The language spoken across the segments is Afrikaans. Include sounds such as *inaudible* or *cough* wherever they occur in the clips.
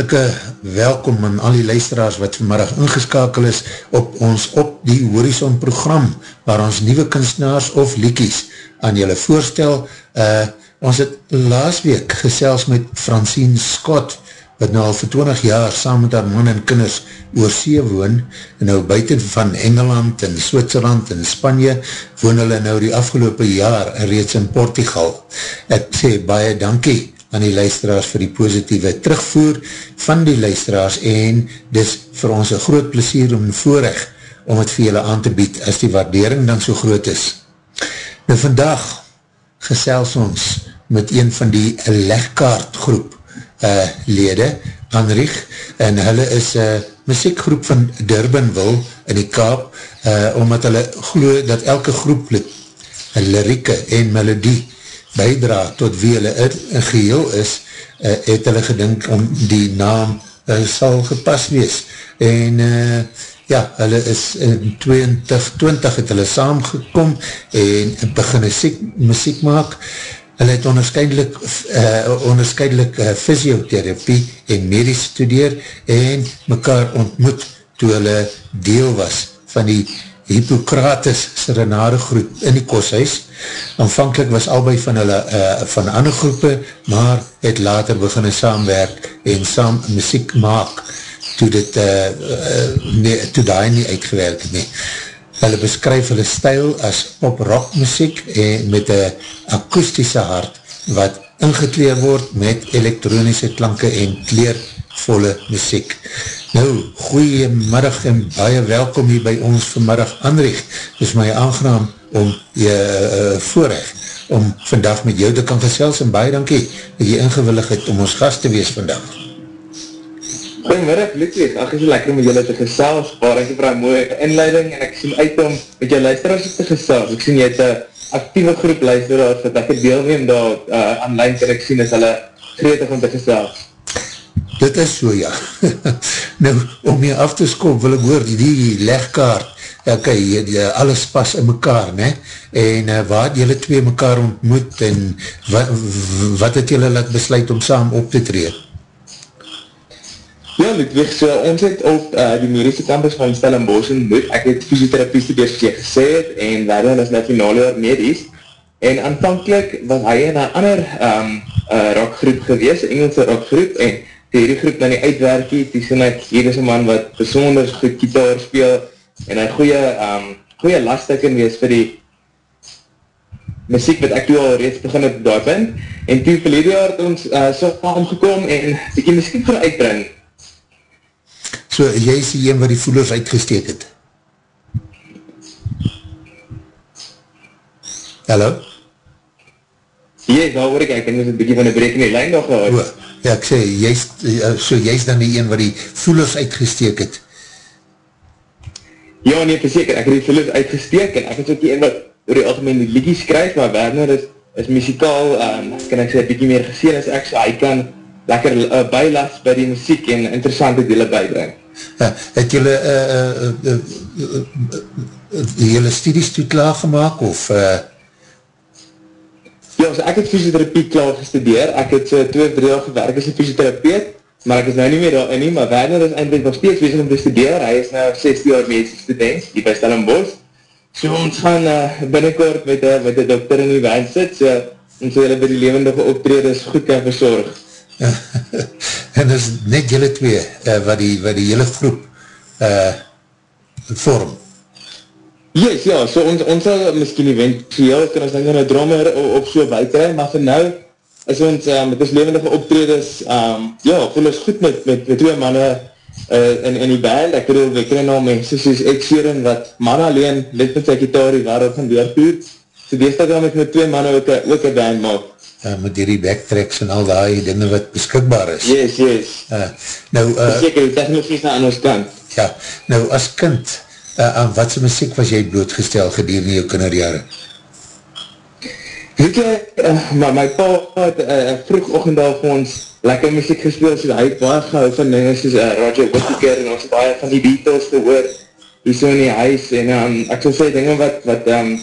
hartelike welkom aan al die luisteraars wat vanmiddag ingeskakel is op ons Op die Horizon program, waar ons nieuwe kunstenaars of liekies aan julle voorstel. Uh, ons het laas week gesels met Francine Scott, wat nou al vir 20 jaar saam met haar man en kinders oor see woon, en nou buiten van Engeland en Switserland en Spanje, woon hulle nou die afgelopen jaar reeds in Portugal. Ek sê baie dankie aan die luisteraars vir die positieve terugvoer van die luisteraars en dis vir ons een groot plesier om voorrecht om het vir julle aan te bied as die waardering dan so groot is. Nou vandag gesels ons met een van die legkaartgroep uh, lede, Anrich, en hulle is uh, muziekgroep van Durbanville in die Kaap, uh, omdat hulle glo dat elke groep een lirieke en melodie bijdra tot wie hulle in geheel is, uh, het hulle gedink om die naam uh, sal gepas wees. En uh, ja, hulle is in 2020 het hulle saamgekom en begin muziek maak. Hulle het onderscheidelik, uh, onderscheidelik uh, fysiotherapie en medisch studeer en mekaar ontmoet toe hulle deel was van die Hippokrates serenade groep in die koshuis. Aanvankelijk was albei van hulle uh, van ander groepe, maar het later begin saamwerk en saam muziek maak toe dit uh, uh, nee, toe daai nie uitgewerk nie. Hulle beskryf hulle stijl as pop-rock muziek en met een akoestische hart wat ingekleer word met elektronische klanke en kleervolle muziek. Nou, goeie middag en baie welkom hier by ons vanmiddag Andrich. Het is my aangenaam om je uh, voorrecht om vandag met jou te kan gesels en baie dankie dat jy ingewillig het om ons gast te wees vandag. Goeiemiddag Ludwig, ach is lekker om julle te gesels, paar ek vir een mooie inleiding en ek sien uit om met jou luisteraars te gesels. Ek sien jy het een actieve groep luisteraars wat ek deelneem daar uh, online kan ek sien is hulle gretig om te gesels. Dit is so, ja. *laughs* nou, om jy af te skop, wil ek hoor, die legkaart, ok, alles pas in mekaar, ne? En uh, waar het julle twee mekaar ontmoet en wat, wat het julle laat besluit om saam op te tree? Ja, Ludwig, so ons het op uh, die medische campus van Stellenbosch ontmoet, ek het fysiotherapie studeer soos jy gesê het, en daarin is net finale medisch, en aanvankelijk was hy in een ander um, uh, rockgroep gewees, Engelse rockgroep, en die hierdie groep na die uitwerk het, die sien ek, hier is een man wat besonders goed gitaar speel, en hy goeie, um, goeie laststikken wees vir die muziek wat ek toe al reeds begin het daar ben, en toe verlede jaar het ons uh, so omgekom en die muziek gaan uitbring. So, jy is die een wat die voelers uitgesteek het? Hallo? Jy, daar hoor ek, ek het een beetje van die breek in die lijn nog gehad. Ja, ek sê, jy is, eh, so jy is dan die een wat die voelers uitgesteek het? Ja, nee, verzeker, ek het die voelers uitgesteek en ek het ook die een wat door die algemeen die liedje skryf, maar Werner is, is muzikaal, um, kan ek sê, beetje meer geseen as ek, so hy kan lekker uh, bijlas by die muziek en interessante dele bijbring. Ja, het jylle uh, uh, uh, uh, uh, die hele studies toe klaar gemaakt, of... Uh, Ja, so ek het fysiotherapie klaar gestudeer, ek het so 2 of 3 jaar gewerk as een fysiotherapeut, maar ek is nou nie meer daarin nie, maar Werner is eindelijk nog steeds bezig om te studeer, hy is nou 16 jaar medische student, die by Stellenbosch, so ons gaan uh, binnenkort met die, met die dokter in die wijn sit, so ons so julle by die levendige optredes goed kan verzorg. Ja, *laughs* en is net julle twee, uh, wat, die, wat die hele groep uh, vorm, Yes, ja, so ons, ons sal miskien eventueel, kan ons denk aan een drummer op so buiten, maar vir nou is ons uh, met ons levendige optredes, um, ja, voel ons goed met, met, met twee manne uh, in, in die band, ek bedoel, we krijg nou mense soos Ed Sheeran, wat man alleen, net met sy gitaar die wereld van doorvoer, so die is dat met, twee manne ook, ook een band maak. Ja, met die backtracks en al die dinge wat beskikbaar is. Yes, yes. Uh, nou, uh, Zeker, die technologie is nou aan ons kant. Ja, nou as kind, uh, aan wat sy muziek was jy blootgestel gedurende jou kinderjare? Weet jy, uh, maar my pa het uh, vroeg ochend al vir ons lekker muziek gespeel, so hy het baie gehou van dinge soos uh, Roger Whittaker en ons baie van die Beatles te hoor, hier so in die huis, en um, ek sal sê dinge wat, wat um,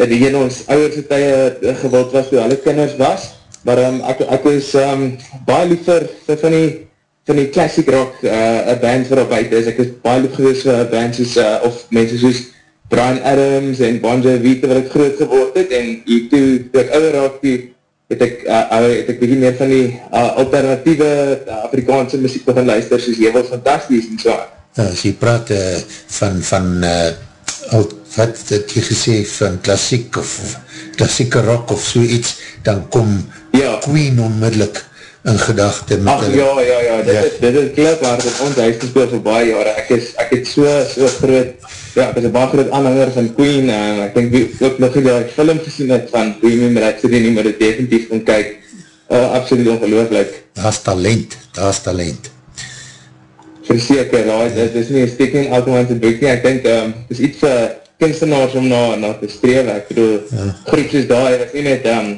die in ons ouwerse tye gewild was, toe alle kinders was, maar um, ek, ek was um, baie liever vir van die, van die classic rock, uh, band vir op uit is, ek was baie lief geweest vir bands soos, uh, of mense soos Brian Adams en Bon Jovi, wat ek groot geword het, en toe, toe ek ouder raak, toe, het ek, uh, het ek begin meer van die uh, alternatieve uh, Afrikaanse muziek begin luister, soos jy was fantastisch en so. Ja, as jy praat uh, van, van uh, al, wat het jy gesê, van klassiek of klassieke rock of so iets, dan kom ja. Queen onmiddellik in gedachte. Ach, hulle. ja, ja, ja, dit, ja. Is, dit is klip waar dit ons huis gespeel vir baie jare. Ek is, ek het so, so groot, ja, ek is een baie groot aanhanger van Queen, en ek denk ook nog nie dat ek film gesien het van Queen, maar ek sê nie, maar dit definitief gaan kyk, uh, absoluut ongelooflik. Daar is talent, daar is talent. Verseker, ja, dit is nie een steking algemeen te boek nie, ek denk, um, het is iets vir kunstenaars om na, na te streef, ek bedoel, ja. groep soos daar, het is nie net, um,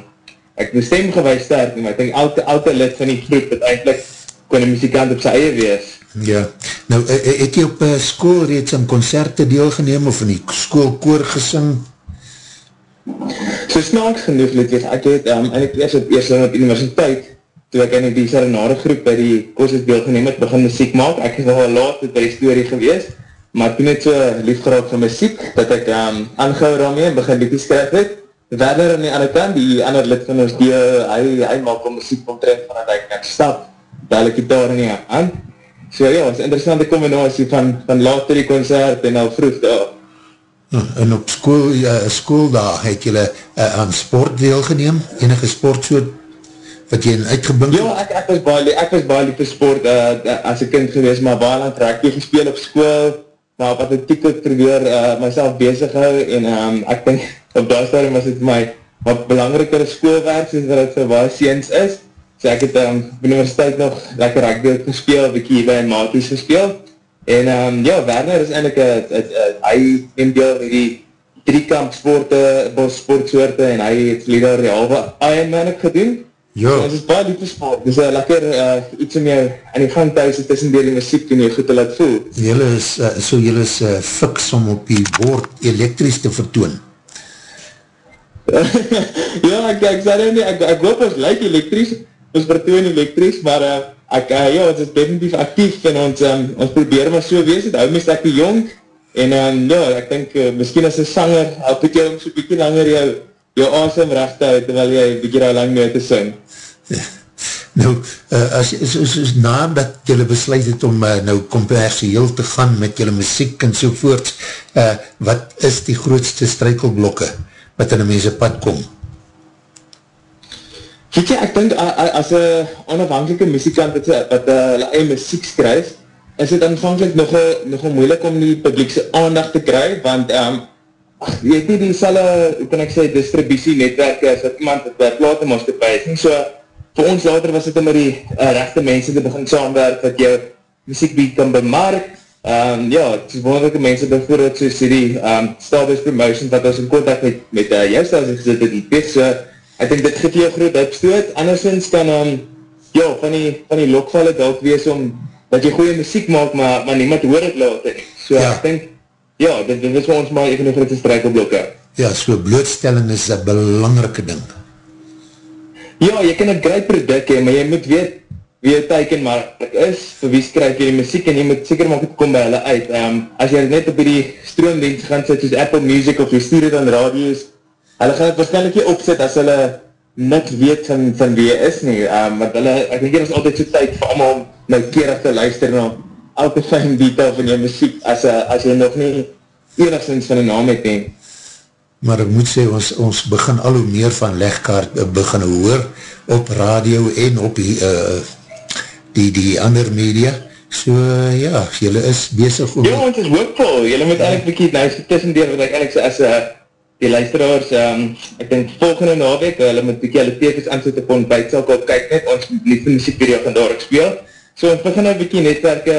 ek moet stem gewys sterk, maar ek denk elke, elke lid van die groep het eindelijk kon een muzikant op sy eie wees. Ja, nou e, e, het jy op uh, school reeds aan concerte deelgeneem of in die schoolkoor gesing? So snaaks genoeg, Ludwig, ek het um, eindelijk eerst op eerst op universiteit, toe ek in die serenade groep by die kursus deelgeneem het, begin muziek maak, ek is nogal laat by die story gewees, maar toen het so lief geraak van muziek, dat ek um, aangehou daarmee en begin liedjes skryf het, verder aan die ander kant, die ander lid van ons die, hy, hy maak om muziek omtrend van dat ek net stap, daar ek gitaar in die hand. So ja, het is interessante combinatie van, van later die concert en al vroeg daar. En op school, uh, schooldag het jylle uh, aan sport deelgeneem, enige sportsoort wat jy uitgebink het? Ja, ek, ek was baie, ek was baie lief vir sport uh, as een kind gewees, maar baie lang trek jy gespeel op school, op atletiek het probeer uh, myself bezig hou en um, ek denk, *laughs* op daar stadium was het my wat belangriker schoolwerk, soos wat het vir waar seens is. So ek het um, op universiteit nog lekker rugby gespeel, bykie by een maties gespeel. En um, ja, Werner is eindelijk, hy neem deel in die driekamp sporte, sportsoorte, en hy het liever die halve Ironman ook gedoen. Ja. En het is baie liefde sport, dus uh, lekker uh, iets om jou aan die gang thuis het tussen die muziek en jou goed te laat voel. Julle is, uh, so julle is uh, fiks om op die woord elektrisch te vertoon. *laughs* ja, ek, ek sê nie, ek, ek hoop ons lyk elektries, ons vertoon elektries, maar uh, ek, uh, ja, ons is definitief actief en ons, um, ons probeer maar so wees, het hou my stekkie jong, en um, ja, ek denk, uh, miskien as een sanger, help het jou om so bykie langer jou, jou awesome recht te hou, terwyl jy bykie daar lang mee te sing. Ja. Nou, uh, as, as, as, as nadat jylle besluit het om uh, nou commercieel te gaan met jylle muziek en sovoorts, uh, wat is die grootste strijkelblokke? wat in die mense pad kom? Weet jy, ek denk as een onafhankelike muzikant wat hulle eie muziek skryf, is het aanvankelijk nogal, nogal moeilik om die publiekse aandacht te kry, want um, jy het nie die selle, hoe kan ek sê, distributie netwerke as wat iemand het by plate moest bepijs. So, vir ons later was het om die uh, rechte mense te begin saamwerk, dat jou muziekbied kan bemark, Um, ja, het is wonderlijke mense bijvoorbeeld soos die um, Starbase Promotion wat ons in contact met, met uh, jou stel gezet het, die pech, so ek denk dit geef jou groot opstoot, andersens kan um, ja, van die, van die lokvalle dalk wees om, dat jy goeie muziek maak, maar, maar niemand hoor het laat, so ja. ek denk, ja, dit, dit is vir ons maar even een grote strijkelblokke. Ja, so blootstelling is een belangrike ding. Ja, jy kan een great product hee, maar jy moet weet, wie jou teikenmarkt is, vir wie skryf jy die muziek, en jy moet seker maak het kom by hulle uit. Um, as jy net op die stroomdienst gaan sit, soos Apple Music, of jy stuur het aan radio's, hulle gaan het waarschijnlijk nie opzet, as hulle net weet van, van wie jy is nie. Um, want hulle, ek denk hier is altyd so tyd vir allemaal nou keerig te luister na elke fijn detail van jou muziek, as, as jy nog nie enigszins van die naam het nie. Maar ek moet sê, ons, ons begin al hoe meer van legkaart uh, begin hoor op radio en op die uh, die, die ander media, so ja, jylle is bezig om... Ja, want het is hoopvol, jylle moet ja. eigenlijk bekie luister. Tussen deel, wat ek eigenlijk so as uh, die luisteraars, um, ek denk volgende nawek, hulle moet bekie hulle tekens aanzet op ontbijtsalk op kyk net, ons liefde muziekvideo van daar ek speel, so ons begin nou bekie netwerke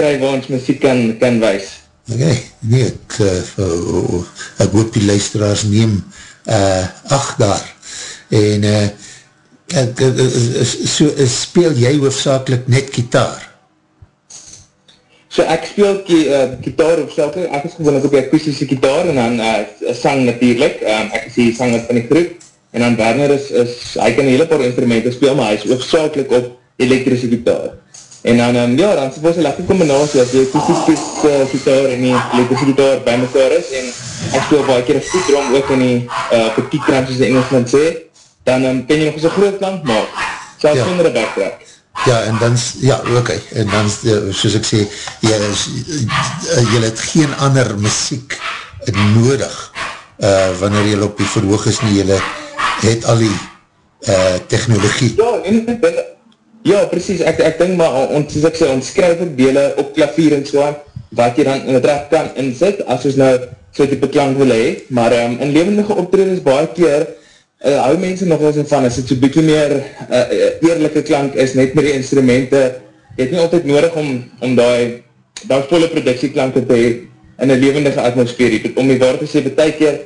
kry waar ons muziek kan, kan wees. Ok, nee, ek, uh, ek hoop die luisteraars neem uh, acht daar. En uh, ek, uh, so, speel jy hoofdzakelijk net gitaar? So ek speel ki, uh, gitaar hoofdzakelijk, ek is gewoon op die akoestische gitaar en dan uh, sang natuurlijk, um, ek is die sanger van die groep, en dan Werner is, is hy kan een hele paar instrumenten speel, maar hy is hoofdzakelijk op elektrische gitaar. En dan, um, ja, dan was een lekker combinatie as die akoestische uh, gitaar en die elektrische gitaar by mekaar is en ek speel baie keer een voetrom ook in die uh, petit krant soos die Engelsman sê, dan um, kan jy nog eens een groot klank maak, selfs ja. sonder een backtrack. Ja, en dan, ja, oké, okay. en dan, soos ek sê, jy, jy het geen ander muziek nodig, uh, wanneer jy op die verhoog is nie, jy het al die uh, technologie. Ja, en ben, Ja, precies, ek, ek denk maar, ons, soos ek sê, ons skryf ook dele op klavier en so, wat jy dan in het recht kan inzet, as ons nou so type klank wil hee, maar um, in levendige optreders baie keer, uh, hou mense nog wel van, as het so bykie meer uh, eerlijke klank is, net met die instrumenten, het nie altyd nodig om, om die, die volle productieklanken te hee, in een levendige atmosfeer, om die waar te sê, betek keer,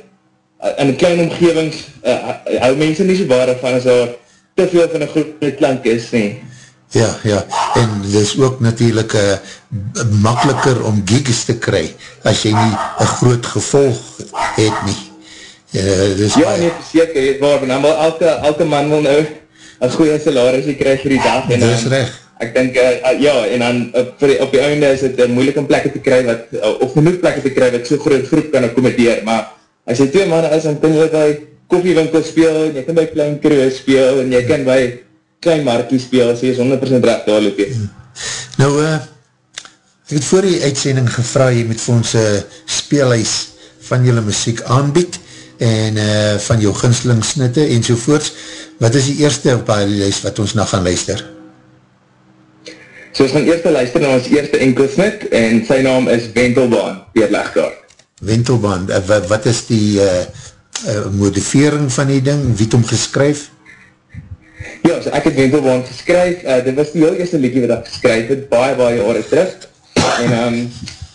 in klein omgevings, uh, hou mense nie so waar van, as daar te veel van een goede klank is nie. Ja, ja, en dit is ook natuurlijk uh, makkeliker om gigs te kry, as jy nie een groot gevolg het nie. Uh, dus ja, maar, nee, seker, het waar, nou, maar elke, elke man wil nou een goeie salaris krijg vir die dag. En, dit is recht. Ek denk, uh, uh, ja, en dan uh, die, op die einde is het uh, moeilik om plekke te kry, wat, uh, of genoeg plekke te kry, wat so groot groep kan accommodeer, maar as jy twee mannen is, dan kun jy by koffiewinkel speel, en jy kan by klein kruwe speel, en jy kan by klein markie speel, as jy is 100% recht daar loop jy. Nou, uh, ek het voor die uitsending gevra, jy moet vir ons uh, speelhuis van jylle muziek aanbied, en uh, van jou ginslingsnitte, en sovoorts. Wat is die eerste op die lijst wat ons na gaan luister? So ons gaan eerste luister na ons eerste enkelsnit, en sy naam is Wentelbaan, Peer Legdaard. Wentelbaan, uh, wat is die... Uh, uh, motivering van die ding, wie het om geskryf? Ja, so ek het Wendelbaan geskryf, uh, dit was die heel eerste liedje wat ek geskryf het, baie, baie jare terug, en um,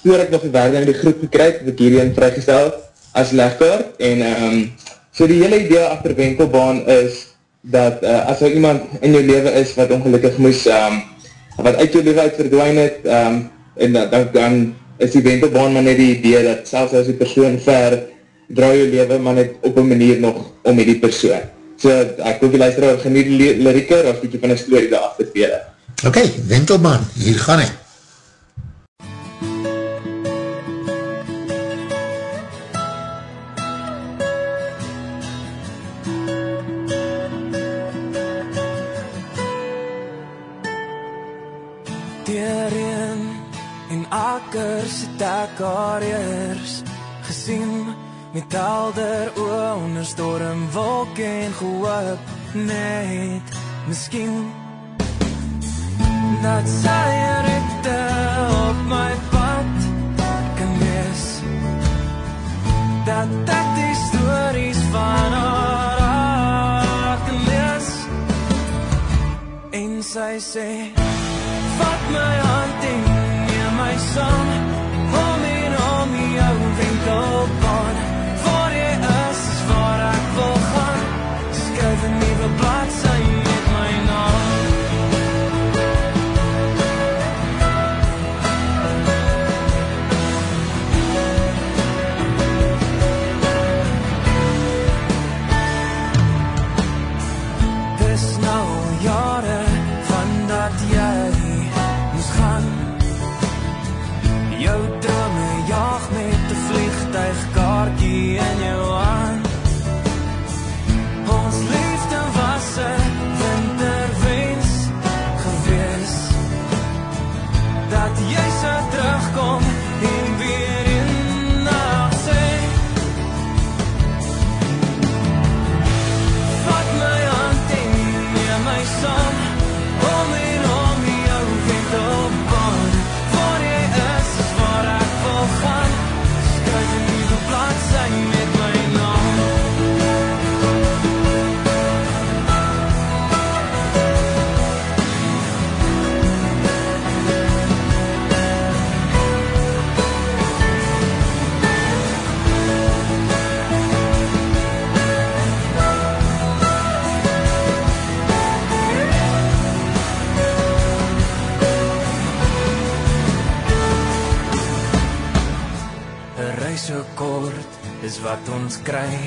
toen ek nog die waarde in die groep gekryf, het ek hierin vrygestel as legkaar, en um, so die hele idee achter Wendelbaan is, dat uh, as er iemand in jou leven is, wat ongelukkig moes, um, wat uit jou leven uit verdwijn het, um, en dan, dan is die Wendelbaan maar net die idee, dat selfs as die persoon ver, draai jou leven maar net op een manier nog om met die persoon. So, ek hoop die luisteraar geniet die lirieke, of die van een story daar af te vele. Ok, Wentelman, hier gaan hy. Met helder oë onder storm wolke en gehoop net. Miskien dat sy regte op my pad kan wees. Dat ek die stories van haar kan lees. En sy sê vat my hand en neem my saam kry.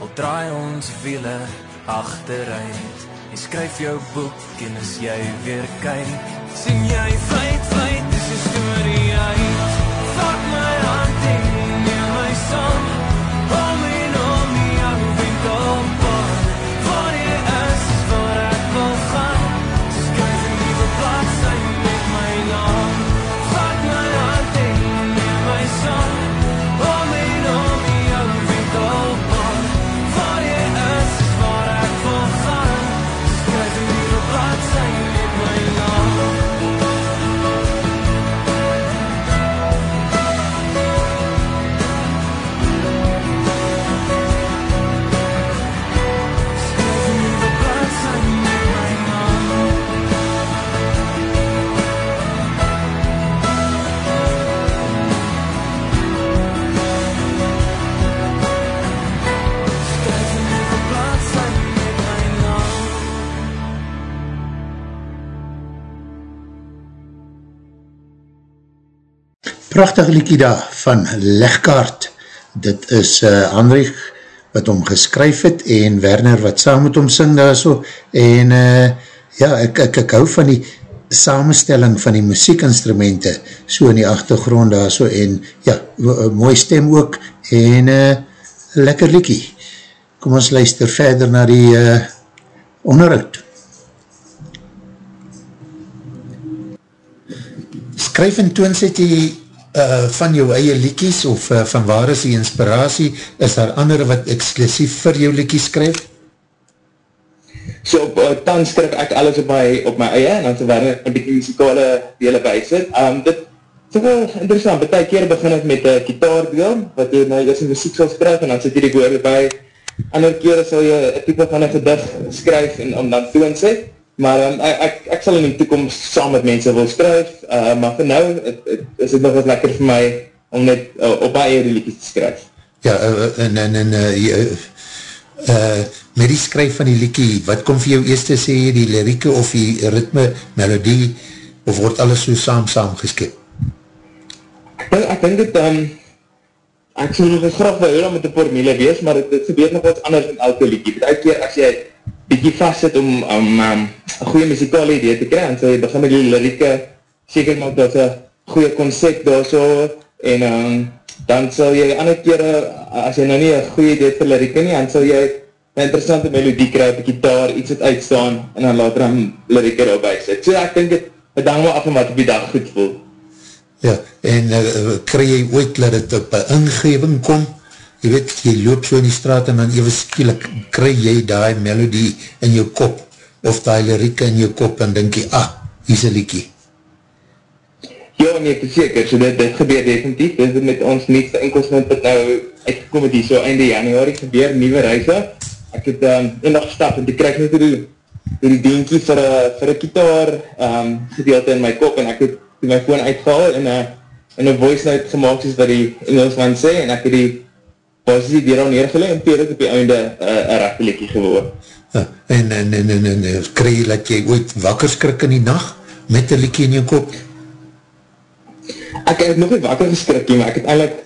Al draai ons wiele agteruit. Jy skryf jou boek en as jy weer kyk, Prachtige liekie daar van Legkaart. Dit is uh, Andrich wat hom geskryf het en Werner wat saam met hom sing daar so. En uh, ja, ek, ek, ek hou van die samenstelling van die muziekinstrumenten so in die achtergrond daar so en ja, w- mooi stem ook en uh, lekker liekie. Kom ons luister verder na die uh, onderhoud. skryf en toon sê jy uh, van jou eie liekies of uh, van waar is die inspiratie? Is daar ander wat exclusief vir jou liekies skryf? So op uh, tans skryf ek alles op my, op my eie en dan te werk een bykie muzikale dele by sit. Um, dit is wel interessant, betek keer begin ek met een uh, gitaardeel, wat jy nou eerst in muziek sal skryf en dan sit jy die woorde by. Ander keer sal jy een type van een gedicht skryf en om dan toon sê. Maar um, ek, ek, ek sal in die toekomst saam met mense wil skryf, uh, maar vir nou het, het, is het nog wat lekker vir my om net uh, op my eie liedjes te skryf. Ja, uh, en, en, en uh, jy, uh, met die skryf van die liekie, wat kom vir jou eerste sê jy, die lirieke of die ritme, melodie, of word alles so saam saam geskip? Wel, ek denk het, um, ek sal nog graag by jou met die formule wees, maar het, het gebeur nog wat anders in elke liedje. Bet elke keer as jy bietjie vast sit om um, een goeie muzikale idee te kry, en so jy begin met die lirieke, seker maak dat een goeie concept daar so, en um, dan sal jy ander kere, as jy nou nie een goeie idee vir lirieke nie, dan sal jy een interessante melodie kry die gitaar, iets wat uitstaan, en dan later dan lirieke daarby sit. So ek denk het, het hang wel af van wat op die dag goed voel. Ja, en uh, kry jy ooit dat het op een ingeving kom? Jy weet, jy loop so in die straat en dan even skielik kry jy die melodie in jou kop, of die lirieke in jou kop en denk jy, ah, hier is een liekie. Ja, nee, seker, so dit, dit gebeur definitief, dit is met ons nieuwste enkelsmunt wat nou uitgekom het hier so einde januari gebeur, nieuwe reise. Ek het um, eendag gestap en die krijg net die, die dienkie vir vir een gitaar um, gedeelte in my kop en ek het my phone uitgehaal en een en een voice note gemaakt soos wat die Engelsman sê en ek het die basis die al neergeleg en peer het op die einde uh, een rechteliekie geworden. Ja, en, en, en, en, en, en kry jy dat jy ooit wakker skrik in die nacht met een liekie in jou kop? Ek het nog nie wakker geskrik nie, maar ek het eindelijk,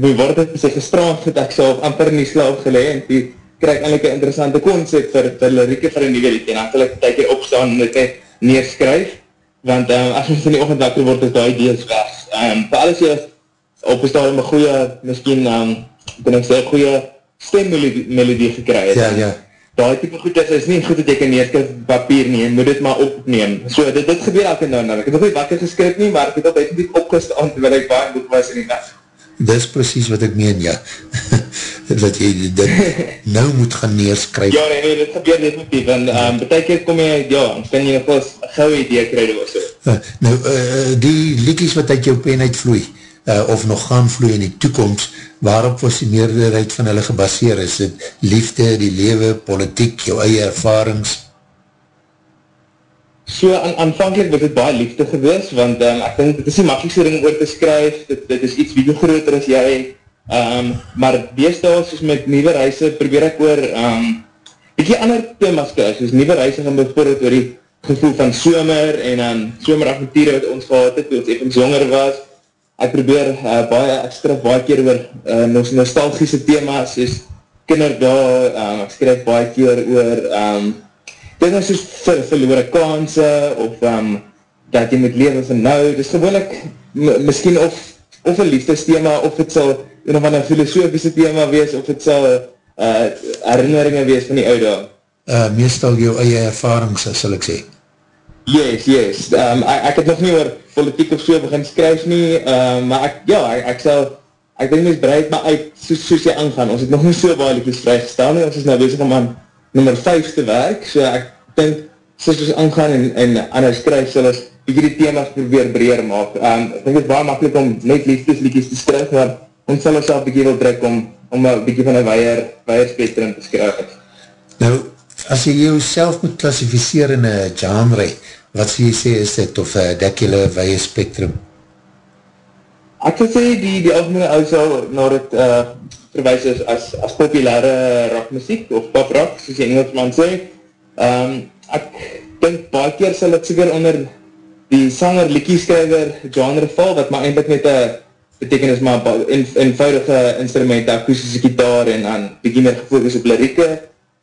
my woord het sy gestraald het, ek self amper in die slaap geleid, en die krijg eindelijk een interessante concept vir, vir lirieke vir een nieuwe liedje, en dan sal ek ty keer opstaan en dit net neerskryf, want um, as ons in die ochtend wakker word, is die idees weg. Um, vir alles jy opgestaan om een goeie, miskien, um, kan ek sê, goeie stemmelodie gekry het. Ja, ja. Daai type goed is, is nie goed dat jy kan neerskryf papier nie, en moet dit maar opneem. So, dit, dit gebeur elke nou en nou. Ek het nog nie wakker geskryf nie, maar ek het al buiten opgestaan, terwijl ek baie goed was in die nacht. Dis precies wat ek meen, ja. *laughs* dat jy dit *laughs* nou moet gaan neerskryf. Ja, nee, nee, dit gebeur definitief, en um, betek keer kom jy, ja, kan jy nog wel een gauwe idee krijg of so. Uh, nou, uh, die liekies wat uit jou pen uitvloei, uh, of nog gaan vloei in die toekomst, waarop was die meerderheid van hulle gebaseer? Is dit liefde, die lewe, politiek, jou eie ervarings? So, aan, aanvankelijk was het baie liefde gewees, want um, ek denk, dit is die makkelijkste ding oor te skryf, dit, dit is iets wie groter as jy, um, maar deesdaal, soos met nieuwe reise, probeer ek oor, um, hier ander thema's krijg, soos nieuwe reise gaan bijvoorbeeld oor die gevoel van somer, en dan um, someravonturen wat ons gehad het, toe ons even jonger was, ek probeer uh, baie, ek skryf baie keer oor uh, nos nostalgische thema's, soos kinderdaal, um, ek skryf baie keer oor, um, dit is soos ver, verloore kanse, of um, dat jy moet leven van nou, dit is gewoonlik, miskien of, of een liefdesthema, of het sal een of ander filosofische thema wees, of het sal uh, herinneringen wees van die oude. Uh, meestal jou eie ervarings, sal ek sê. Yes, yes. Um, ek, ek het nog nie oor politiek of so begin skryf nie, um, maar ek, ja, ek, ek sal, ek denk mys breid maar uit soos, soos jy aangaan. Ons het nog nie so baie liedjes vrygestel nie, ons is nou bezig om aan nummer 5 te werk, so ek denk, soos ons aangaan en, en hy skryf, sal ons die thema's probeer breer maak. Um, ek denk het baie makkelijk om net liefdes liedjes te skryf, maar ons sal ons al bykie wil druk om, om een bykie van een weier, weier spectrum te skryf. Nou, as jy jou self moet klassificeer in een genre, wat sê jy sê is dit, of uh, dek jylle weie spectrum? Ek sal sê, die, die algemene uitsel na het uh, verwijs is as, as populaire rockmuziek, of pop rock, soos die Engelsman sê. Um, ek denk, baie keer sal het seker onder die sanger, liekieskrijver, genre val, wat maar eindelijk met een betekenis maar in, eenvoudige instrument, akoestische gitaar en aan begin meer gefokus op lirieke.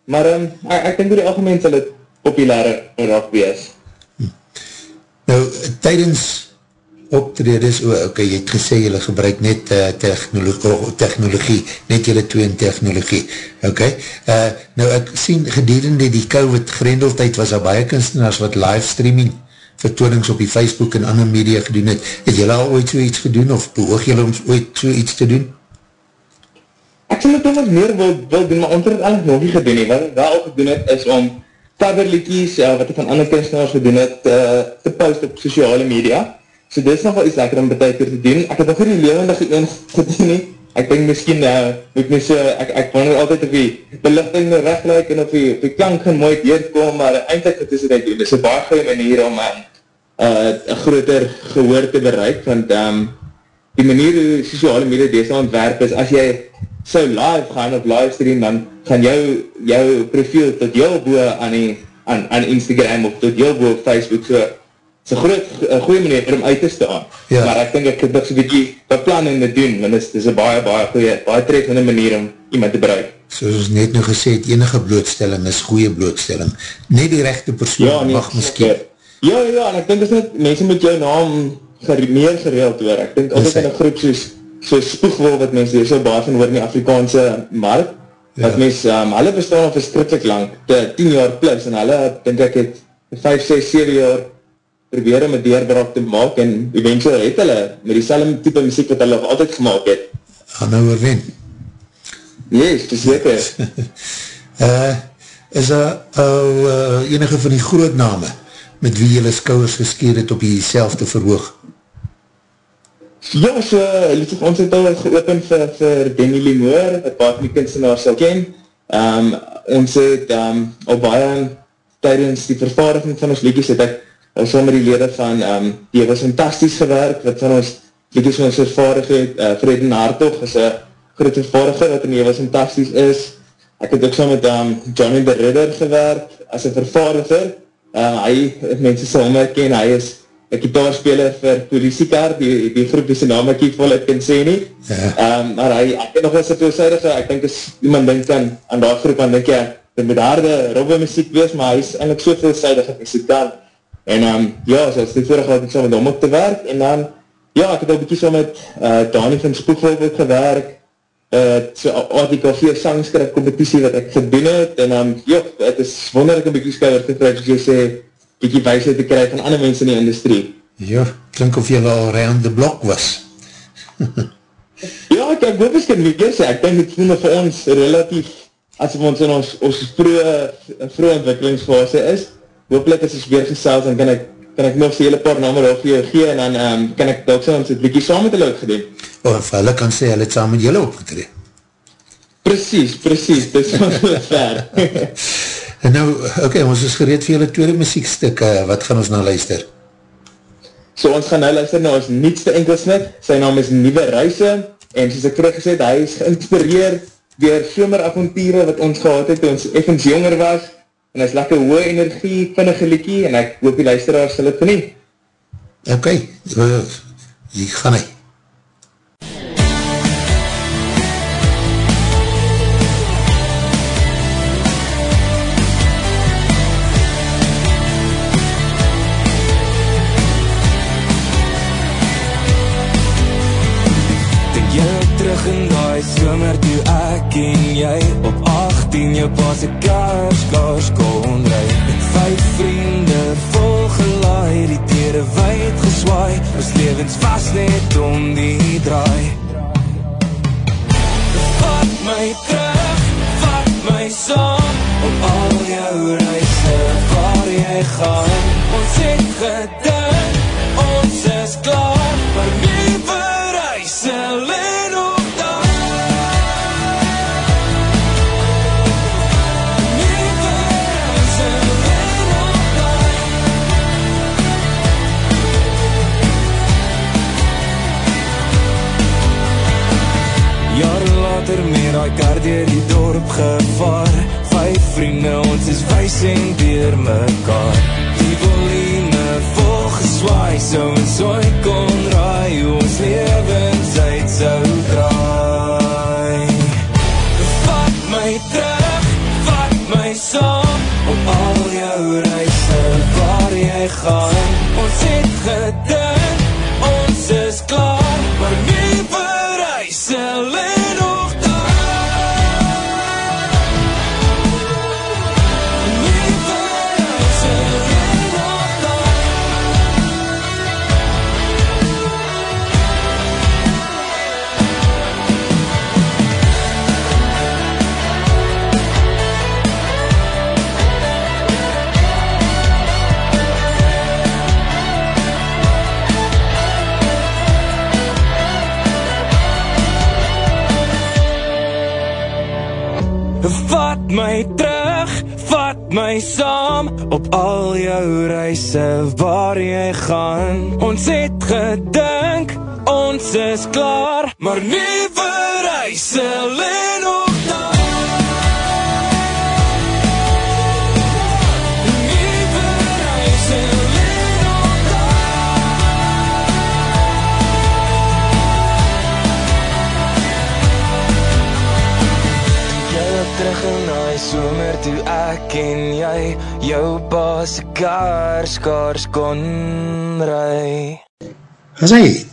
Maar um, ek, ek denk door die algemeen sal het populaire rock wees. Hm. Nou, tydens optredes, o, ok, jy het gesê jy gebruik net uh, technologie, oh, technologie, net jylle twee in technologie, ok, uh, nou ek sien gedurende die COVID grendeltijd was daar baie kunstenaars wat livestreaming vertoonings op die Facebook en ander media gedoen het, het jylle al ooit so iets gedoen, of behoog jylle om ooit so iets te doen? Ek sê net wat meer wil, wil doen, maar onder het eigenlijk nog nie gedoen nie, wat ek wel gedoen het, is om coverlikies, uh, wat ek van ander kunstenaars gedoen het, uh, te post op sociale media, So dit is nog wel iets lekker om betek te doen. Ek het nog nie levendige een gedoen nie. Ek denk miskien, uh, moet my so, ek, ek wonder altyd of die belichting nou recht lyk en of die, of die klank gaan mooi deurkom, maar eindelijk het is dit doen. Dit is een baie goeie manier om uh, een groter gehoor te bereik, want um, die manier hoe sociale media deze ontwerp is, as jy so live gaan op livestream, dan gaan jou, jou profiel tot jou boe aan, die, aan, aan Instagram of tot jou boe op Facebook, so is een groot, goeie manier om uit te staan. Ja. Maar ek denk ek het nog so'n beetje beplanning te doen, want het is een baie, baie goeie, baie treffende manier om iemand te bereik. Soos ons net nou gesê het, enige blootstelling is goeie blootstelling. Net die rechte persoon ja, nee, mag miskien. Ja, ja, en ek denk is net, mense moet jou naam gere, meer gereeld hoor. Ek denk altijd in een groep soos, soos spoegwol, wat mense hier so baie van hoor in die Afrikaanse markt, ja. dat mense, um, hulle bestaan al verskrikkelijk lang, 10 jaar plus, en hulle, denk ek het, 5, 6, 7 jaar probeer om een deurbraak te maak en eventueel het hulle met die selwe type muziek wat hulle altijd gemaakt het. Gaan nou oorwin. Yes, te zeker. uh, is daar al uh, enige van die groot name met wie jylle skouwers geskeer het op jy self te verhoog? Ja, so, liefde, ons het al geopen vir, vir Danny Limoor, wat baie van die kunstenaar sal ken. Um, ons het um, al baie tydens die vervaardiging van ons liedjes het ek ons saam met die lede van, um, die was fantastisch gewerk, wat van ons, liedjes van ons vervaardig het, uh, Freden Hartog is een groot vervaardiger, wat in die was fantastisch is, ek het ook saam met um, Johnny the Ridder gewerk, as een vervaardiger, uh, hy, mense sal omherken, hy is een kitaarspeler vir Politiekaar, die, die groep die sy naam ek hier voluit kan sê nie, ja. um, maar hy, ek het nog wel so veelzijdige, ek denk as iemand denk aan, aan die groep, dan denk jy, dit moet harde robbe muziek wees, maar hy is eindelijk so veelzijdige muzikant, En um, ja, so is vorige had ek so met hom op te werk, en dan, ja, ek het al bykie so met uh, Dani van Spoegvolk ook gewerk, uh, so ADKV sangskrip competitie wat ek gedoen het, en um, ja, het is wonderlik een bykie skouwer te krijg, as jy sê, bykie wijsheid te krijg van ander mense in die industrie. Ja, klink of jy al round the block was. ja, ek heb ook eens kan weer sê, ek denk het voelde vir ons relatief, as ons in ons, ons vroege, vroege ontwikkelingsfase is, hopelijk as ons weer gesels, dan kan ek, kan ek nog die hele paar namer op jou gee, en dan um, kan ek ook so ons het bykie saam met hulle opgedeem. Of hulle kan sê, hulle het saam met julle opgedeem. Precies, precies, dit is van *laughs* hulle ver. *laughs* en nou, okay, ons is gereed vir julle tweede muziekstuk, uh, wat gaan ons nou luister? So, ons gaan nou luister na ons nietste enkelsnit, sy naam is Nieuwe Reise, en soos ek terug gesê, hy is geïnspireerd door someravontiere wat ons gehad het, toe ons effens jonger was, en is lekker hoë energie, vinnige liekie, en ek hoop die luisteraars sal het geniet. Ok, hier gaan hy. 18 jou pas een kerskaars kon rij met vijf vriende volgelaai die tere wijd geswaai. Ons levens vast net om die draai. Vat my terug, vat my saam op al jou